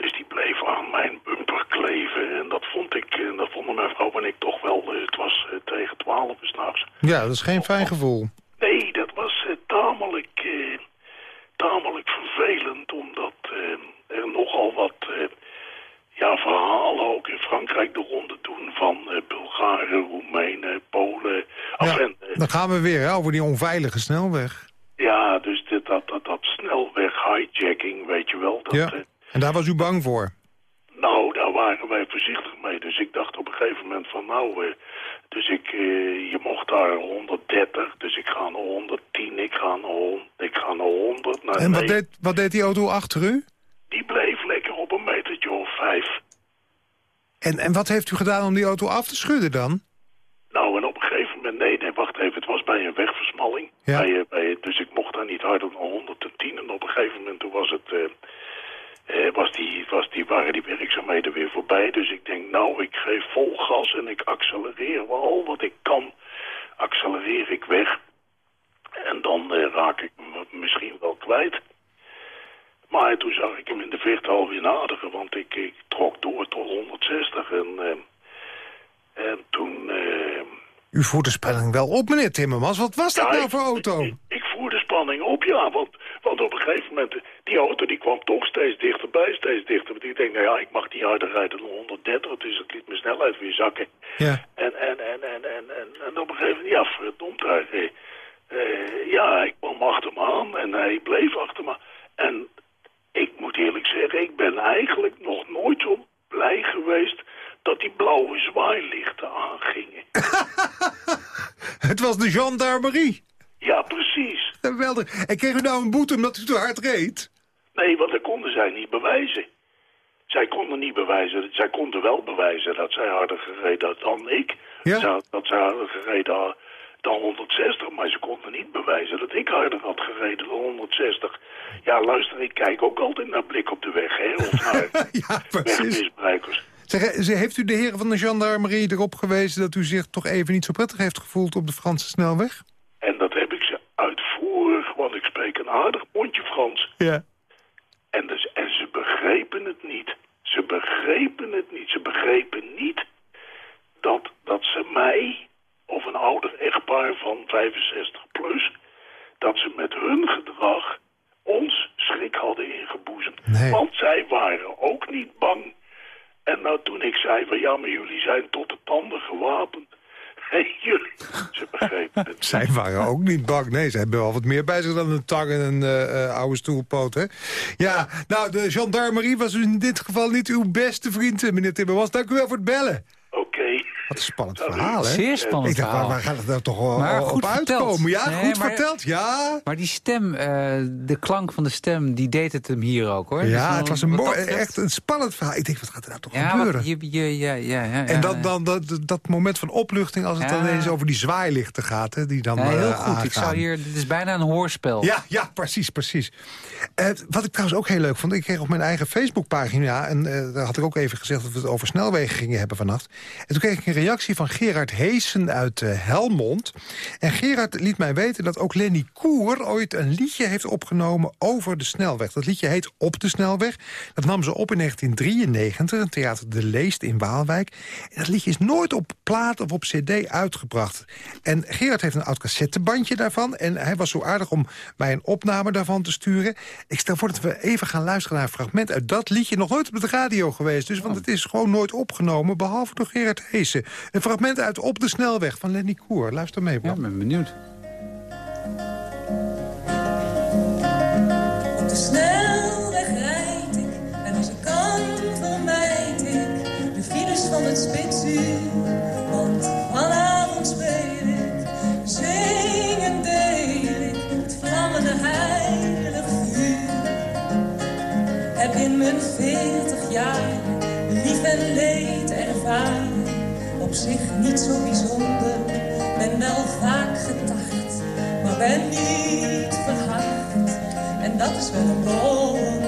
Dus die bleef aan mijn bumper kleven en dat vond ik, en dat vonden mijn vrouw en ik toch wel, eh, het was eh, tegen twaalf s'nachts. Ja, dat is geen fijn gevoel. Nee, dat was eh, tamelijk, eh, tamelijk vervelend, omdat eh, er nogal wat eh, ja, verhalen ook in Frankrijk de ronde doen van eh, Bulgaren, Roemenen, Polen. Ja, en, eh, dan gaan we weer hè, over die onveilige snelweg. ja, dus dit, dat, dat, dat snelweg hijacking, weet je wel. Dat, Ja, eh, en daar was u bang voor. nou, daar waren wij voorzichtig mee. Dus ik dacht op een gegeven moment van nou, eh, dus ik, eh, je mocht daar 130, dus ik ga naar 110, ik ga naar 100, ik ga naar 100. Nou, En wat deed, wat deed die auto achter u? Die bleef lekker op een metertje of vijf. En, en wat heeft u gedaan om die auto af te schudden dan? Nou, en op een gegeven moment, nee, nee, wacht even, het was bij een wegversmalling. Ja. Bij, eh, bij, dus ik mocht daar niet harder dan 110. En op een gegeven moment toen was het, was die, was die, waren die werkzaamheden weer voorbij. Dus ik denk, nou, ik geef vol gas en ik accelereer wel al wat ik kan. Accelereer ik weg. En dan eh, raak ik hem misschien wel kwijt. Maar toen zag ik hem in de verte alweer naderen, want ik, ik trok door tot 160. En, eh, en toen... eh, U voert de spelling wel op, meneer Timmermans. Wat was dat ja, nou ik- voor auto? Ik, ik voer de spanning op, ja. Want, want op een gegeven moment, die auto die kwam toch steeds dichterbij, steeds dichterbij. Want ik denk, nou ja, ik mag niet harder rijden dan 130, dus het liet mijn snelheid weer zakken. Ja. En, en, en, en, en, en, en op een gegeven moment, ja, verdomd, hij, eh, eh, ja, ik kwam achter me aan en hij bleef achter me. En ik moet eerlijk zeggen, ik ben eigenlijk nog nooit zo blij geweest dat die blauwe zwaailichten aangingen. Het was de gendarmerie. Ja, precies. Geweldig. En kreeg u nou een boete omdat u te hard reed? Nee, want dat konden zij niet bewijzen. Zij konden niet bewijzen, zij konden wel bewijzen dat zij harder gereden had dan ik. Ja. Dat zij harder gereden had dan 160, maar ze konden niet bewijzen dat ik harder had gereden dan 160. Ja, luister, ik kijk ook altijd naar blik op de weg, hè, of naar ja, precies. wegmisbruikers. Zeg, eh, heeft u de heren van de gendarmerie erop gewezen... dat u zich toch even niet zo prettig heeft gevoeld op de Franse snelweg? En dat heb ik ze uitvoerig, want ik spreek een aardig mondje Frans. Ja. En, dus, en ze begrepen het niet. Ze begrepen het niet. Ze begrepen niet dat, dat ze mij, of een ouder echtpaar van 65 plus... dat ze met hun gedrag ons schrik hadden ingeboezemd. Nee. Want zij waren ook niet bang. En nou toen ik zei van ja, maar jullie zijn tot de tanden gewapend. Jullie, ze begrepen. Zij waren ook niet bang. Nee, ze hebben wel wat meer bij zich dan een tang en een eh, eh, oude stoelpoot, hè? Ja, nou, de gendarmerie was in dit geval niet uw beste vriend, meneer Timmermans. Dank u wel voor het bellen. Wat een spannend Dat verhaal, hè? Zeer spannend Ik dacht, waar, verhaal. waar gaat het nou toch wel Maar op uitkomen? Ja, Nee, goed maar- verteld, ja. Maar die stem, eh, de klank van de stem, die deed het hem hier ook, hoor. Dus Ja, dan- het was een mooi, echt een spannend verhaal. Ik denk, wat gaat er nou toch Ja, gebeuren? je, je, ja, ja, ja, En dat, dan, dat, dat moment van opluchting als het dan eens over die zwaailichten gaat, hè, die dan Ja, heel eh, goed. Ik zou hier, dit is bijna een hoorspel. Ja, ja, precies, precies. Eh, wat ik trouwens ook heel leuk vond... ik kreeg op mijn eigen Facebookpagina... en daar had ik ook even gezegd dat we het over snelwegen gingen hebben vannacht. En toen kreeg ik een reactie van Gerard Heesen uit eh, Helmond. En Gerard liet mij weten dat ook Lenny Koer... ooit een liedje heeft opgenomen over de snelweg. Dat liedje heet Op de Snelweg. Dat nam ze op in 1993, een theater De Leest in Waalwijk. En dat liedje is nooit op plaat of op cd uitgebracht. En Gerard heeft een oud cassettebandje daarvan... en hij was zo aardig om mij een opname daarvan te sturen. Ik stel voor dat we even gaan luisteren naar een fragment uit dat liedje. Nog nooit op de radio geweest, dus, want het is gewoon nooit opgenomen... behalve door Gerard Heesen. Een fragment uit Op de Snelweg van Lenny Koer. Luister mee, Ja, Bram. ik ben benieuwd. Op de snelweg rijd ik en als ik kan vermijd ik de files van het spitsuur. Want vanavond speel ik zingende ijdelig vuur. Heb in mijn veertig jaar lief en leed ervaren. Op zich niet zo bijzonder, ben wel vaak getacht, maar ben niet verhard. En dat is wel een wonder.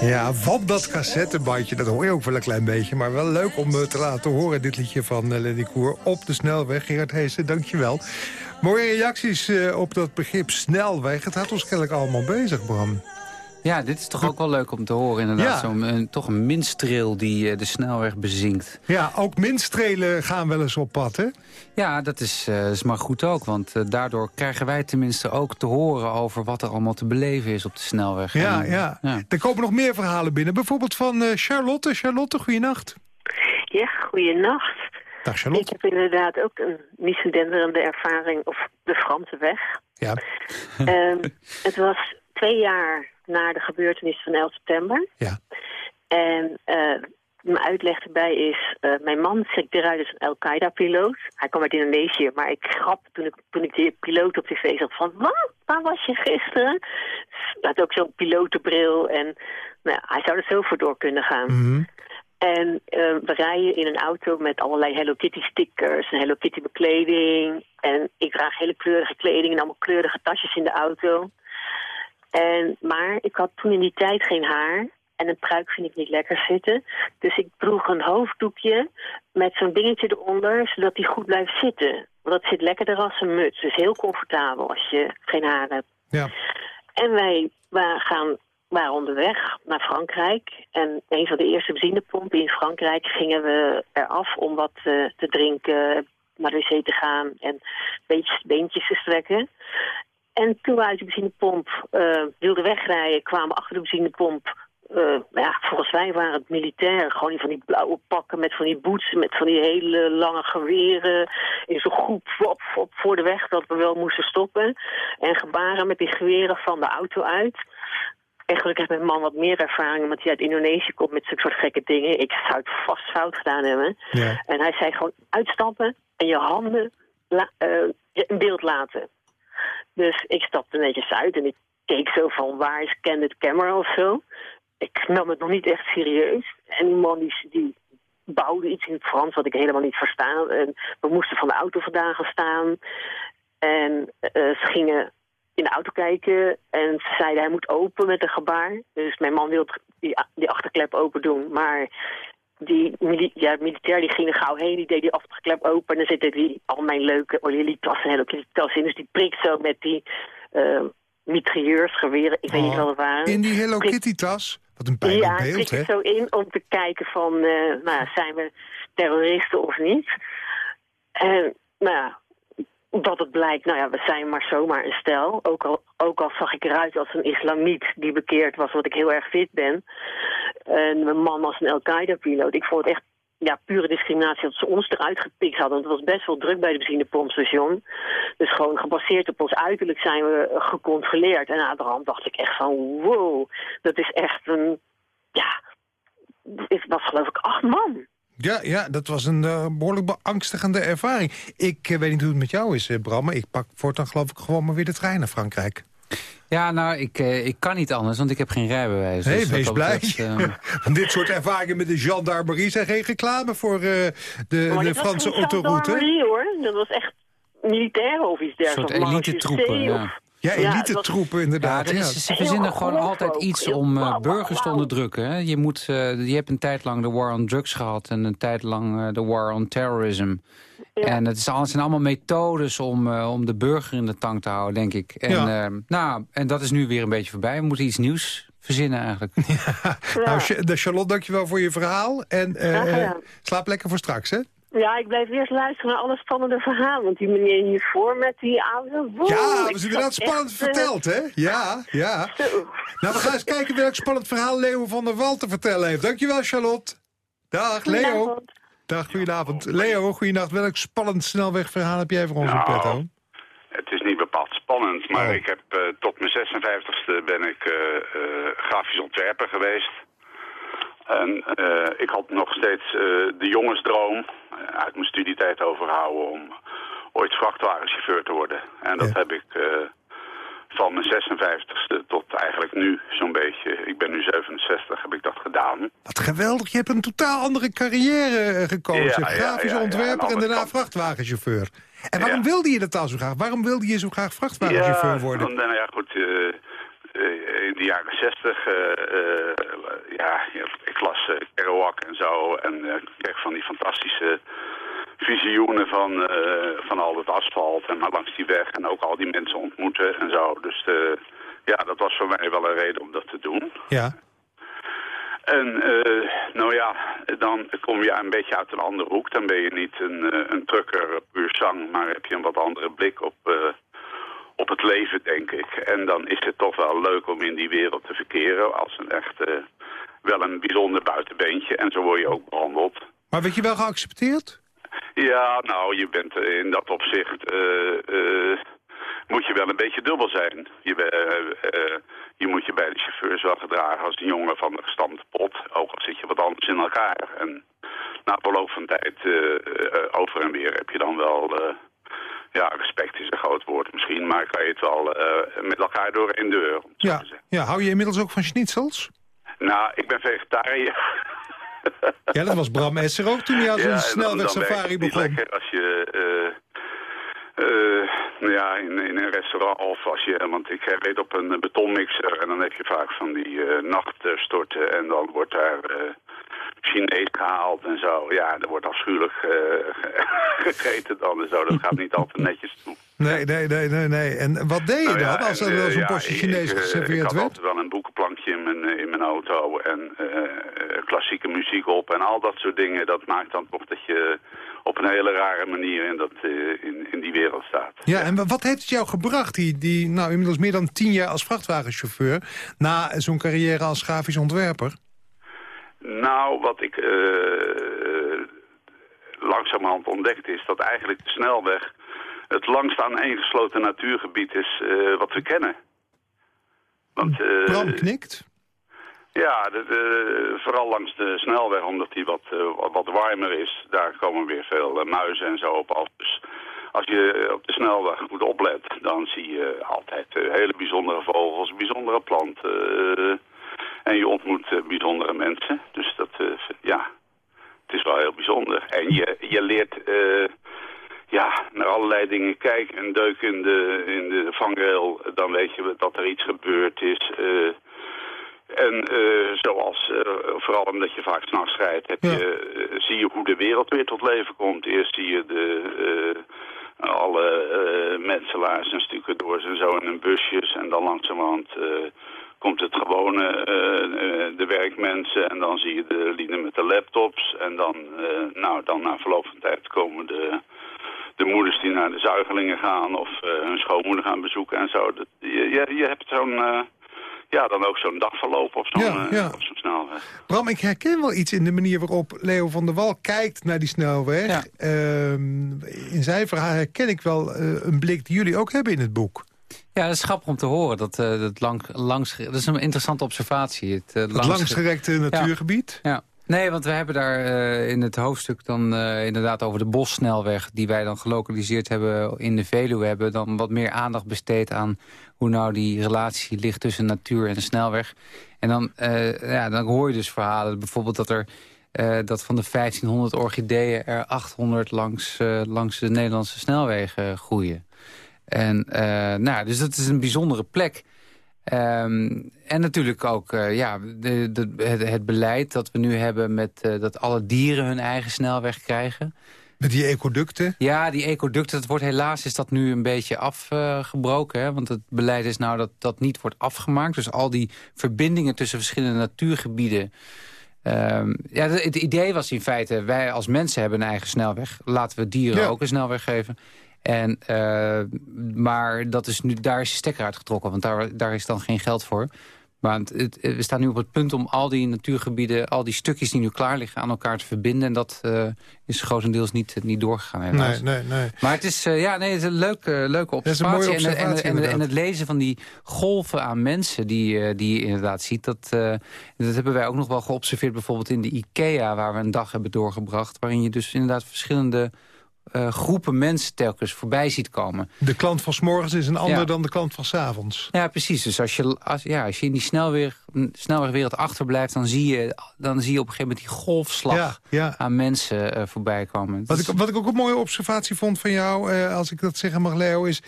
Ja, van dat cassettebandje, dat hoor je ook wel een klein beetje... maar wel leuk om eh, te laten horen, dit liedje van uh, Lenny Koer... op de snelweg. Gerard Heesen, dankjewel. Mooie reacties eh, op dat begrip snelweg. Het houdt ons kennelijk allemaal bezig, Bram. Ja, dit is toch ook wel leuk om te horen inderdaad. Ja. Zo'n een- toch een minstreel die eh, de snelweg bezinkt. Ja, ook minstrelen gaan wel eens op pad, hè? Ja, dat is, eh, is maar goed ook. Want eh, daardoor krijgen wij tenminste ook te horen... over wat er allemaal te beleven is op de snelweg. Ja, En, ja. ja. Er komen nog meer verhalen binnen. Bijvoorbeeld van eh, Charlotte. Charlotte, goeienacht. Ja, goeienacht. Dag Ik Charlotte. heb inderdaad ook een niet zo denderende ervaring op de Franse weg. Ja. Ehm, het was twee jaar na de gebeurtenis van 11 september. Ja. En eh, mijn uitleg erbij is, eh, mijn man zegt eruit als een Al-Qaeda-piloot. Hij kwam uit Indonesië, maar ik grap toen ik, toen ik die piloot op tv zag van, wat? Waar was je gisteren? Hij had ook zo'n pilotenbril en nou, hij zou er zo voor door kunnen gaan. Mhm. En eh, we rijden in een auto met allerlei Hello Kitty stickers en Hello Kitty bekleding. En ik draag hele kleurige kleding en allemaal kleurige tasjes in de auto. En, maar ik had toen in die tijd geen haar. En een pruik vind ik niet lekker zitten. Dus ik droeg een hoofddoekje met zo'n dingetje eronder, zodat die goed blijft zitten. Want dat zit lekkerder als een muts. Dus heel comfortabel als je geen haar hebt. Ja. En wij gaan, waren onderweg naar Frankrijk. En een van de eerste benzinepompen in Frankrijk gingen we eraf om wat eh, te drinken, naar de wc te gaan en beetjes, beentjes te strekken. En toen we uit de benzinepomp eh, wilden wegrijden, kwamen achter de benzinepomp... nou ja, volgens mij waren het militairen, gewoon van die blauwe pakken met van die boots, met van die hele lange geweren. In zo'n groep op, op, voor de weg dat we wel moesten stoppen. En gebaren met die geweren van de auto uit. En gelukkig heeft mijn man wat meer ervaring, omdat hij uit Indonesië komt met zulke soort gekke dingen. Ik zou het vast fout gedaan hebben. Ja. En hij zei gewoon uitstappen en je handen la- eh, in beeld laten. Dus ik stapte netjes uit en ik keek zo van waar is candid camera of zo. Ik nam het nog niet echt serieus. En die man die, die bouwde iets in het Frans wat ik helemaal niet versta. En we moesten van de auto vandaan gaan staan. En eh, ze gingen in de auto kijken en ze zeiden hij moet open met een gebaar. Dus mijn man wilde die, die achterklep open doen, maar die mili ja, militair die ging er gauw heen, die deed die achterklep open en dan zitten die al mijn leuke Orlili tassen, Hello Kitty tassen in. Dus die prikt zo met die eh mitrailleursgeweren, ik weet niet Oh, wat het waren. In die Hello Prikt- Kitty-tas. Wat een pijnlijk ja, beeld, prikt hè? er zo in om te kijken van, eh, nou, ja, zijn we terroristen of niet? En, nou ja, dat het blijkt, nou ja, we zijn maar zomaar een stel. Ook al, ook al zag ik eruit als een islamiet die bekeerd was, wat ik heel erg fit ben. En mijn man was een Al-Qaeda-piloot. Ik vond het echt ja, pure discriminatie dat ze ons eruit gepikt hadden. Want het was best wel druk bij de benzinepompstation. Dus gewoon gebaseerd op ons uiterlijk zijn we gecontroleerd. En aan de hand dacht ik echt van wow, dat is echt een... Ja, het was geloof ik acht man. Ja, ja, dat was een eh, behoorlijk beangstigende ervaring. Ik eh, weet niet hoe het met jou is, eh, Bram, maar ik pak voortaan geloof ik gewoon maar weer de trein naar Frankrijk. Ja, nou, ik, eh, ik kan niet anders, want ik heb geen rijbewijs. Nee, Dus wees dat blij. betreft, eh, Want dit soort ervaringen met de gendarmerie zijn geen reclame voor eh, de, Maar de was Franse geen autoroute. gendarmerie, hoor. Dat was echt militair of iets dergelijks. soort of elite-troepen, marechaussee ja. Ja, Ja, elite dat- troepen Ja, inderdaad. Ja, is, ze verzinnen gewoon altijd ook. iets Heel om eh, wauw, burgers te onderdrukken. Hè? Je, moet, eh, je hebt een tijd lang de war on drugs gehad en een tijd lang eh, de war on terrorism. En het is, het zijn allemaal methodes om, eh, om de burger in de tang te houden, denk ik. En, Ja. nou, en dat is nu weer een beetje voorbij. We moeten iets nieuws verzinnen eigenlijk. Nou, de Charlotte, dankjewel voor je verhaal. En slaap lekker voor straks, hè? Ja, ik blijf eerst luisteren naar alle spannende verhalen. Want die meneer hiervoor met die oude... Ja, dat is inderdaad spannend echt, eh, verteld, hè? Ja, ja. zo. Nou, we gaan eens kijken welk spannend verhaal Leo van der Wal te vertellen heeft. Dankjewel, Charlotte. Dag, Leo. Dag, goedenavond. Leo, goedenacht. Welk spannend snelwegverhaal heb jij voor ons in Nou, petto? Het is niet bepaald spannend, maar Oh. ik heb eh, tot mijn 56e ben ik eh, eh, grafisch ontwerper geweest. En eh, ik had nog steeds eh, de jongensdroom eh, uit mijn studietijd overhouden om ooit vrachtwagenchauffeur te worden. En dat heb ik van mijn 56e tot eigenlijk nu zo'n beetje, ik ben nu 67, heb ik dat gedaan. Wat geweldig, je hebt een totaal andere carrière gekozen. Ja, Grafisch ja, ontwerper de en daarna kant. vrachtwagenchauffeur. En waarom wilde je dat dan zo graag? Waarom wilde je zo graag vrachtwagenchauffeur worden? nou ja, goed. In de jaren zestig, eh, eh, ja, ik las eh, Kerouac en zo. En ik kreeg van die fantastische visioenen van, van al het asfalt en maar langs die weg. En ook al die mensen ontmoeten en zo. Dus ja, dat was voor mij wel een reden om dat te doen. Ja. En nou ja, dan kom je een beetje uit een andere hoek. Dan ben je niet een, een trucker puur zang, maar heb je een wat andere blik op, op het leven, denk ik. En dan is het toch wel leuk om in die wereld te verkeren als een echt eh, wel een bijzonder buitenbeentje. En zo word je ook behandeld. Maar werd je wel geaccepteerd? Ja, nou, je bent eh, in dat opzicht... eh, eh, moet je wel een beetje dubbel zijn. Je, je moet je bij de chauffeurs wel gedragen als een jongen van de gestampte pot. Ook al zit je wat anders in elkaar. En na verloop van tijd, over en weer, heb je dan wel... ja, respect is een groot woord misschien, maar kan je het wel eh, met elkaar door één deur. Ja. te zeggen. ja. Hou je inmiddels ook van schnitzels? Nou, ik ben vegetariër. Ja, dat was Bram Esser ook toen hij Ja, en dan- dan snelwegsafari begon. lekker als je eh, eh, nou ja, in, in een restaurant of als je, want ik weet op een betonmixer en dan heb je vaak van die nachtstorten en dan wordt daar Chinees gehaald en zo. Ja, er wordt afschuwelijk eh, gegeten dan en zo. Dat gaat niet altijd netjes toe. Nee, nee, nee, nee, nee. En wat deed je Nou ja, dan als en, er wel eh, zo'n ja, postje ik- Chinees eh, geserveerd Ik had werd? altijd wel een boekenplankje in mijn, eh, in mijn auto en eh, eh, klassieke muziek op en al dat soort dingen. Dat maakt dan toch dat je op een hele rare manier in, dat, eh, in, in die wereld staat. Ja, en wa- wat heeft het jou gebracht, die, die nou, inmiddels meer dan tien jaar als vrachtwagenchauffeur... na zo'n carrière als grafisch ontwerper? Nou, wat ik eh, langzamerhand ontdekt is dat eigenlijk de snelweg het langst aaneengesloten natuurgebied is eh, wat we kennen. Want, eh, Bram knikt. Ja, de, de- vooral langs de snelweg, omdat die wat, wat- warmer is. Daar komen weer veel muizen en zo op af. Dus als je op de snelweg goed oplet, dan zie je altijd hele bijzondere vogels, bijzondere planten. En je ontmoet eh, bijzondere mensen. Dus dat, eh, ja, het is wel heel bijzonder. En je, je leert eh, ja, naar allerlei dingen kijken. Een deuk in de, in de vangrail, dan weet je dat er iets gebeurd is. en zoals, vooral omdat je vaak s'nachts rijdt, heb je, zie je hoe de wereld weer tot leven komt. Eerst zie je de, alle metselaars en stucadoors en zo in hun busjes. En dan langzamerhand komt het gewone, eh, eh, de werkmensen. En dan zie je de lieden met de laptops. En dan, eh, nou, dan na verloop van tijd komen de, de moeders die naar de zuigelingen gaan of eh, hun schoonmoeder gaan bezoeken en zo. Dat, je, je, je hebt zo'n, eh, ja, dan ook zo'n dagverloop op zo'n Ja, ja. op zo'n snelweg. Bram, ik herken wel iets in de manier waarop Leo van der Wal kijkt naar die snelweg. Ehm, in zijn verhaal herken ik wel eh, een blik die jullie ook hebben in het boek. Ja, dat is grappig om te horen. Dat, eh, dat, lang, langs, dat is een interessante observatie. Het, eh, Het langs- langstgerekte natuurgebied. Ja. Nee, want we hebben daar eh, in het hoofdstuk dan inderdaad over de bossnelweg... die wij dan gelokaliseerd hebben in de Veluwe... hebben dan wat meer aandacht besteed aan hoe nou die relatie ligt tussen natuur en de snelweg. En dan, ja, dan hoor je dus verhalen, bijvoorbeeld dat er... dat van de 1500 orchideeën er 800 langs, langs de Nederlandse snelwegen groeien. En eh, nou, dus dat is een bijzondere plek. Ehm, en natuurlijk ook eh, ja, de, de, het, het beleid dat we nu hebben... met eh, dat alle dieren hun eigen snelweg krijgen. Met die ecoducten? Ja, die ecoducten, dat wordt helaas is dat nu een beetje afgebroken. hè? Want het beleid is nou dat dat niet wordt afgemaakt. Dus al die verbindingen tussen verschillende natuurgebieden... Ehm, ja, het het idee was in feite, wij als mensen hebben een eigen snelweg. Laten we dieren Ja. ook een snelweg geven. En, eh, maar dat is nu, daar is de stekker uitgetrokken, want daar, daar is dan geen geld voor. Want het, we staan nu op het punt om al die natuurgebieden... al die stukjes die nu klaar liggen aan elkaar te verbinden. En dat uh, is grotendeels niet, niet doorgegaan helaas. Nee, nee, nee. Maar het is, uh, ja, nee, het is een leuke, leuke observatie. en, en, en, en, het lezen van die golven aan mensen die, uh, die je inderdaad ziet... Dat, dat hebben wij ook nog wel geobserveerd bijvoorbeeld in de IKEA... waar we een dag hebben doorgebracht. Waarin je dus inderdaad verschillende uh, groepen mensen telkens voorbij ziet komen. De klant van s morgens is een ander dan de klant van s avonds. Ja, precies. Dus als je, als, ja, als je in die snelweg, snelwegwereld achterblijft... Dan zie, je, dan zie je op een gegeven moment die golfslag ja, ja. aan mensen uh, voorbij komen. Wat, ik, wat ik ook een mooie observatie vond van jou, uh, als ik dat zeggen mag, Leo... is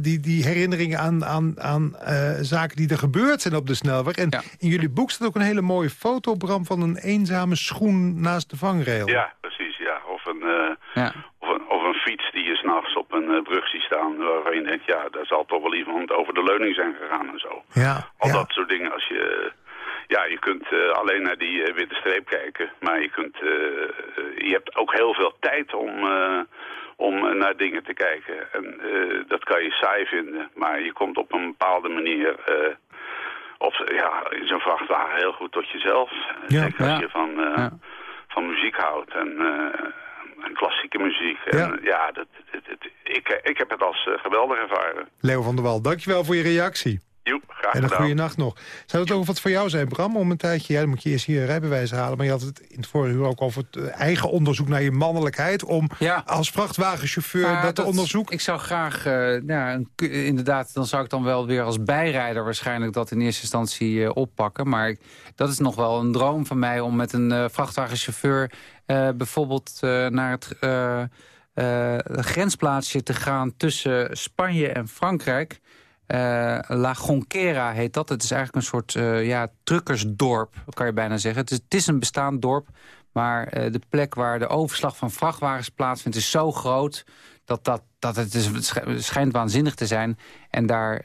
die, die herinneringen aan, aan, aan zaken die er gebeurd zijn op de snelweg. En in jullie boek staat ook een hele mooie foto, Bram... van een eenzame schoen naast de vangrail. Ja, precies. Ja. Of een... Ja s'nachts op een uh, brug ziet staan... waarvan je denkt, ja, daar zal toch wel iemand over de leuning zijn gegaan en zo. Ja, Al dat soort dingen. Als je, ja, je kunt uh, alleen naar die uh, witte streep kijken. Maar je, kunt, je hebt ook heel veel tijd om, om naar dingen te kijken. En dat kan je saai vinden. Maar je komt op een bepaalde manier... of ja, in zo'n vrachtwagen heel goed tot jezelf. Ja, Zeker als je van, van muziek houdt en en klassieke muziek. En, ja, ja dat, ik, ik heb het als uh, geweldig ervaren. Leo van der Wal, dankjewel voor je reactie. Joep, graag en een goede nacht nog. Zou het ook wat voor jou zijn, Bram, om een tijdje... Ja, dan moet je eerst je rijbewijs halen... maar je had het in het vorige uur ook over het eh, eigen onderzoek naar je mannelijkheid... om ja. als vrachtwagenchauffeur dat, te onderzoeken. Ik zou graag, uh, ja, inderdaad, dan zou ik dan wel weer als bijrijder... waarschijnlijk dat in eerste instantie uh, oppakken. Maar ik, dat is nog wel een droom van mij om met een vrachtwagenchauffeur... bijvoorbeeld naar het... grensplaatsje te gaan tussen Spanje en Frankrijk. Uh, La Gonquera heet dat. Het is eigenlijk een soort uh, ja, truckersdorp, kan je bijna zeggen. Het is, het is een bestaand dorp, maar de plek waar de overslag van vrachtwagens plaatsvindt... is zo groot dat, dat, dat het schijnt waanzinnig te zijn. En daar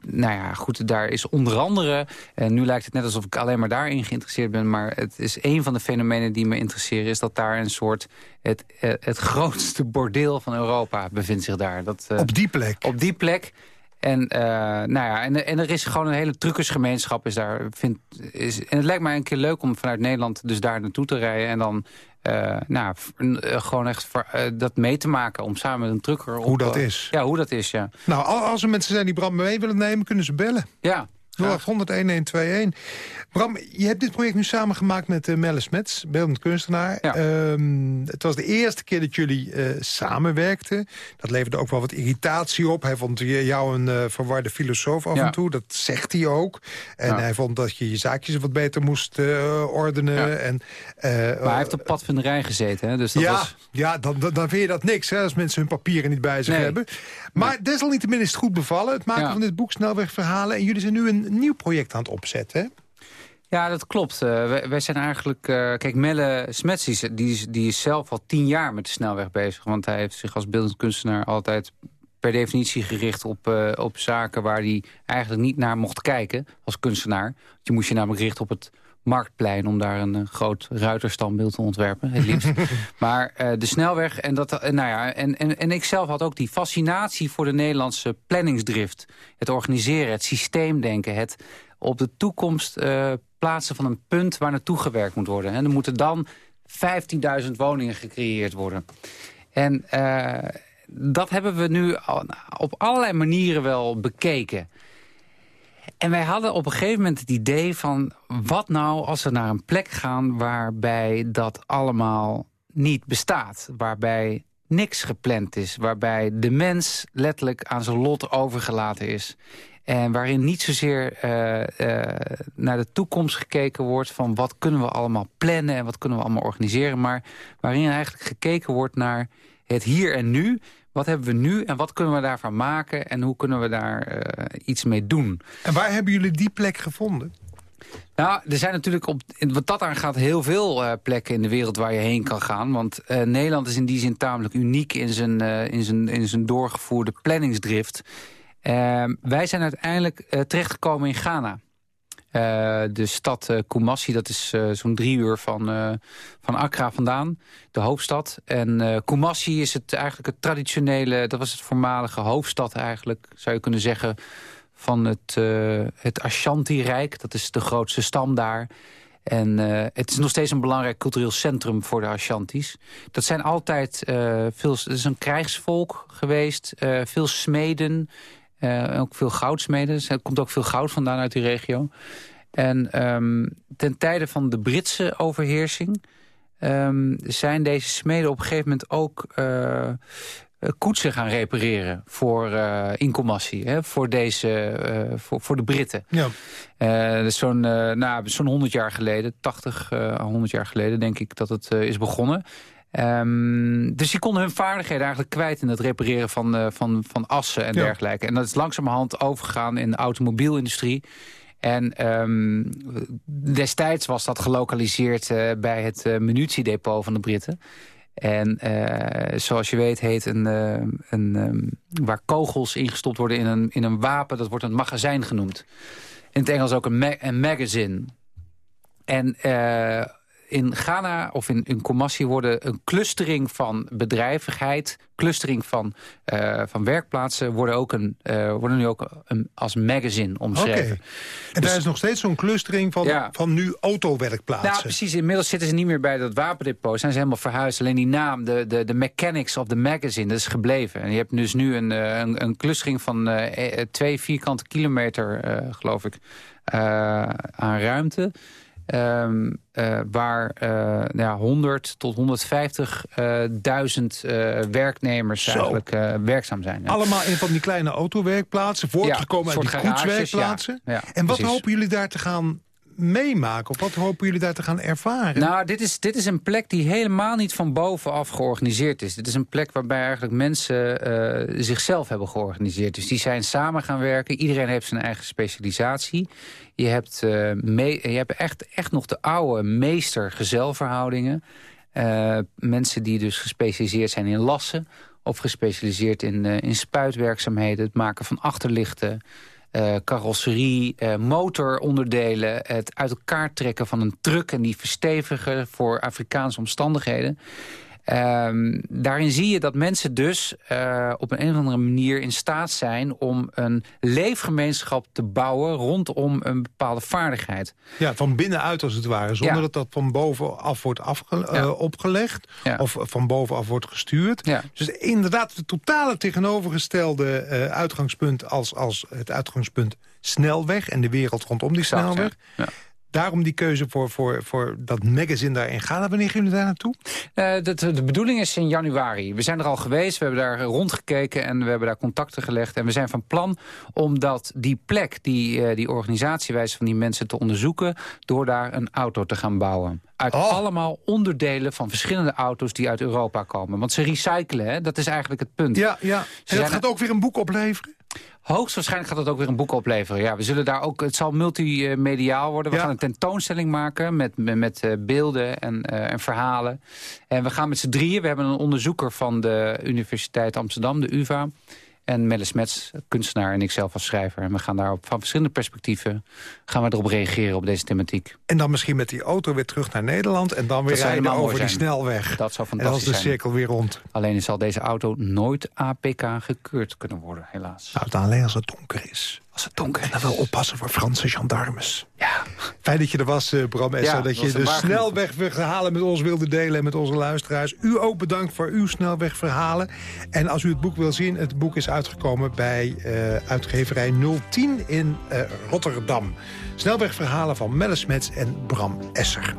nou ja, goed, daar is onder andere... en nu lijkt het net alsof ik alleen maar daarin geïnteresseerd ben... maar het is een van de fenomenen die me interesseren... is dat daar een soort... het, eh, het grootste bordeel van Europa bevindt zich daar. Dat, uh, op die plek? Op die plek. En, uh, nou ja, en, en er is gewoon een hele truckersgemeenschap. Is daar, is, en het lijkt mij een keer leuk om vanuit Nederland dus daar naartoe te rijden... en dan uh, nou, uh, gewoon echt uh, dat mee te maken om samen met een trucker... Hoe dat is. Ja, hoe dat is, ja. Nou, als er mensen zijn die Bram mee willen nemen, kunnen ze bellen. Ja, 0800-1121. Bram, je hebt dit project nu samengemaakt met uh, Melle Smets, beeldend kunstenaar. Ja. Um, het was de eerste keer dat jullie uh, samenwerkten. Dat leverde ook wel wat irritatie op. Hij vond jou een uh, verwarde filosoof af ja. en toe. Dat zegt hij ook. En ja. hij vond dat je je zaakjes wat beter moest ordenen. En, maar hij heeft op padvinderij gezeten. Hè? Dus dat ja, was... ja dan, dan vind je dat niks hè, als mensen hun papieren niet bij zich nee. hebben. Maar nee. desalniettemin is het goed bevallen. Het maken van dit boek Snelwegverhalen. En jullie zijn nu een nieuw project aan het opzetten, Ja, dat klopt. Uh, wij, zijn eigenlijk... Uh, kijk, Melle Smets, die is, die is zelf al tien jaar met de snelweg bezig. Want hij heeft zich als beeldend kunstenaar altijd per definitie gericht op, uh, op zaken... waar hij eigenlijk niet naar mocht kijken als kunstenaar. Je moest je namelijk richten op het Marktplein... om daar een uh, groot ruiterstandbeeld te ontwerpen, het liefst. maar uh, de snelweg, en, dat, uh, nou ja, en, en, en ik zelf had ook die fascinatie... voor de Nederlandse planningsdrift. Het organiseren, het systeemdenken, het op de toekomst plaatsen van een punt... waar naartoe gewerkt moet worden. En er moeten dan 15.000 woningen gecreëerd worden. En dat hebben we nu op allerlei manieren wel bekeken... En wij hadden op een gegeven moment het idee van... wat nou als we naar een plek gaan waarbij dat allemaal niet bestaat. Waarbij niks gepland is. Waarbij de mens letterlijk aan zijn lot overgelaten is. En waarin niet zozeer uh, uh, naar de toekomst gekeken wordt... van wat kunnen we allemaal plannen en wat kunnen we allemaal organiseren... maar waarin eigenlijk gekeken wordt naar het hier en nu... Wat hebben we nu en wat kunnen we daarvan maken... en hoe kunnen we daar uh, iets mee doen? En waar hebben jullie die plek gevonden? Nou, er zijn natuurlijk op wat dat aangaat heel veel uh, plekken in de wereld waar je heen kan gaan. Want uh, Nederland is in die zin tamelijk uniek in zijn, in zijn, in zijn doorgevoerde planningsdrift. Ehm, wij zijn uiteindelijk terechtgekomen in Ghana. Uh, de stad uh, Kumasi, dat is uh, zo'n drie uur van, van Accra vandaan, de hoofdstad. En Kumasi is het eigenlijk het traditionele, dat was het voormalige hoofdstad eigenlijk, zou je kunnen zeggen, van het, het Ashanti-rijk. Dat is de grootste stam daar. En het is nog steeds een belangrijk cultureel centrum voor de Ashantis. Dat zijn altijd veel... Het is een krijgsvolk geweest. Veel smeden. Ook veel goudsmeden. Er komt ook veel goud vandaan uit die regio. En um, ten tijde van de Britse overheersing... Um, zijn deze smeden op een gegeven moment ook uh, koetsen gaan repareren voor uh, incommassie, hè, voor, deze, uh, voor, voor de Britten. Ja. dus zo'n nou, zo'n 100 jaar geleden, 80, 100 jaar geleden denk ik dat het is begonnen. Um, dus die konden hun vaardigheden eigenlijk kwijt in het repareren van, van, van assen en ja. dergelijke. En dat is langzamerhand overgegaan in de automobielindustrie. En um, destijds was dat gelokaliseerd uh, bij het uh, munitiedepot van de Britten. En uh, zoals je weet heet een, een um, waar kogels ingestopt worden in een, in een wapen, dat wordt een magazijn genoemd. In het Engels ook een, ma een magazine. En in Ghana of in, in Commassi worden een clustering van bedrijvigheid, clustering van, uh, van werkplaatsen worden, ook een, uh, worden nu ook een, als magazine omschreven. Okay. En dus, daar is nog steeds zo'n clustering van, ja. van nu autowerkplaatsen. Nou, precies. Inmiddels zitten ze niet meer bij dat wapendepot. Zijn ze helemaal verhuisd. Alleen die naam, de, de, de mechanics of the magazine, dat is gebleven. En je hebt dus nu een, een, een clustering van uh, twee vierkante kilometer, geloof ik, aan ruimte. Um, uh, waar uh, ja, 100 tot 150.000 uh, werknemers Zo. eigenlijk werkzaam zijn. Ja. Allemaal in van die kleine autowerkplaatsen, voortgekomen ja, uit die koetswerkplaatsen. Ja, en wat precies. hopen jullie daar te gaan meemaken? Of wat hopen jullie daar te gaan ervaren? Nou, dit is, dit is een plek die helemaal niet van bovenaf georganiseerd is. Dit is een plek waarbij eigenlijk mensen uh, zichzelf hebben georganiseerd. Dus die zijn samen gaan werken. Iedereen heeft zijn eigen specialisatie. Je hebt, me, je hebt echt, echt nog de oude meester-gezelverhoudingen. Uh, mensen die dus gespecialiseerd zijn in lassen... of gespecialiseerd in, in spuitwerkzaamheden, het maken van achterlichten... Uh, carrosserie, uh, motoronderdelen... het uit elkaar trekken van een truck en die verstevigen voor Afrikaanse omstandigheden. Um, daarin zie je dat mensen dus uh, op een, een of andere manier in staat zijn... om een leefgemeenschap te bouwen rondom een bepaalde vaardigheid. Ja, van binnenuit als het ware. Zonder ja. dat dat van bovenaf wordt afge ja. uh, opgelegd. Ja. Of van bovenaf wordt gestuurd. Dus inderdaad het totale tegenovergestelde uh, uitgangspunt... Als, als het uitgangspunt snelweg en de wereld rondom die snelweg daarom die keuze voor, voor, voor dat magazine daar in Ghana. Wanneer gaan jullie daar naartoe? Uh, de, de bedoeling is in januari. We zijn er al geweest, we hebben daar rondgekeken... en we hebben daar contacten gelegd. En we zijn van plan om dat die plek, die, uh, die organisatiewijze van die mensen te onderzoeken... door daar een auto te gaan bouwen. Uit oh. allemaal onderdelen van verschillende auto's die uit Europa komen. Want ze recyclen, hè? dat is eigenlijk het punt. Ja, ja. en dat gaat ook weer een boek opleveren? Hoogstwaarschijnlijk gaat het ook weer een boek opleveren. Ja, we zullen daar ook, het zal multimediaal worden. We ja. gaan een tentoonstelling maken met, met, met uh, beelden en, uh, en verhalen. En we gaan met z'n drieën. We hebben een onderzoeker van de Universiteit Amsterdam, de UvA. En Melle Smets, kunstenaar en ikzelf als schrijver. En we gaan daar van verschillende perspectieven gaan we erop reageren op deze thematiek. En dan misschien met die auto weer terug naar Nederland... en dan weer rijden over die snelweg. Dat zou fantastisch zijn. En dan is de cirkel weer rond. Alleen zal deze auto nooit APK gekeurd kunnen worden, helaas. Nou, alleen als het donker is. Als het donker is. En dan wel oppassen voor Franse gendarmes. Ja. Fijn dat je er was, uh, Bram Esser. Ja, dat je de snelwegverhalen met ons wilde delen... en met onze luisteraars. U ook bedankt voor uw snelwegverhalen. En als u het boek wil zien, het boek is uitgekomen... bij uh, uitgeverij 010 in uh, Rotterdam. Snelwegverhalen van Melle Smets en Bram Esser.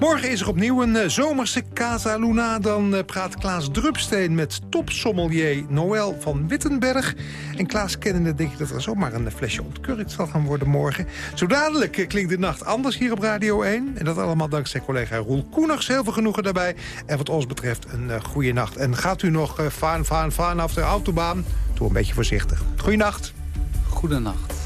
Morgen is er opnieuw een uh, zomerse Casa Luna. Dan uh, praat Klaas Drupsteen met topsommelier Noël van Wittenberg. En Klaas kennende denk ik dat er zomaar een flesje ontkurkt zal gaan worden morgen. Zo dadelijk klinkt de nacht anders hier op Radio 1. En dat allemaal dankzij collega Roel Koeners. Heel veel genoegen daarbij. En wat ons betreft een goede nacht. En gaat u nog vaan, vaan, vaan af de autobaan? Doe een beetje voorzichtig. Goeienacht. Goedenacht.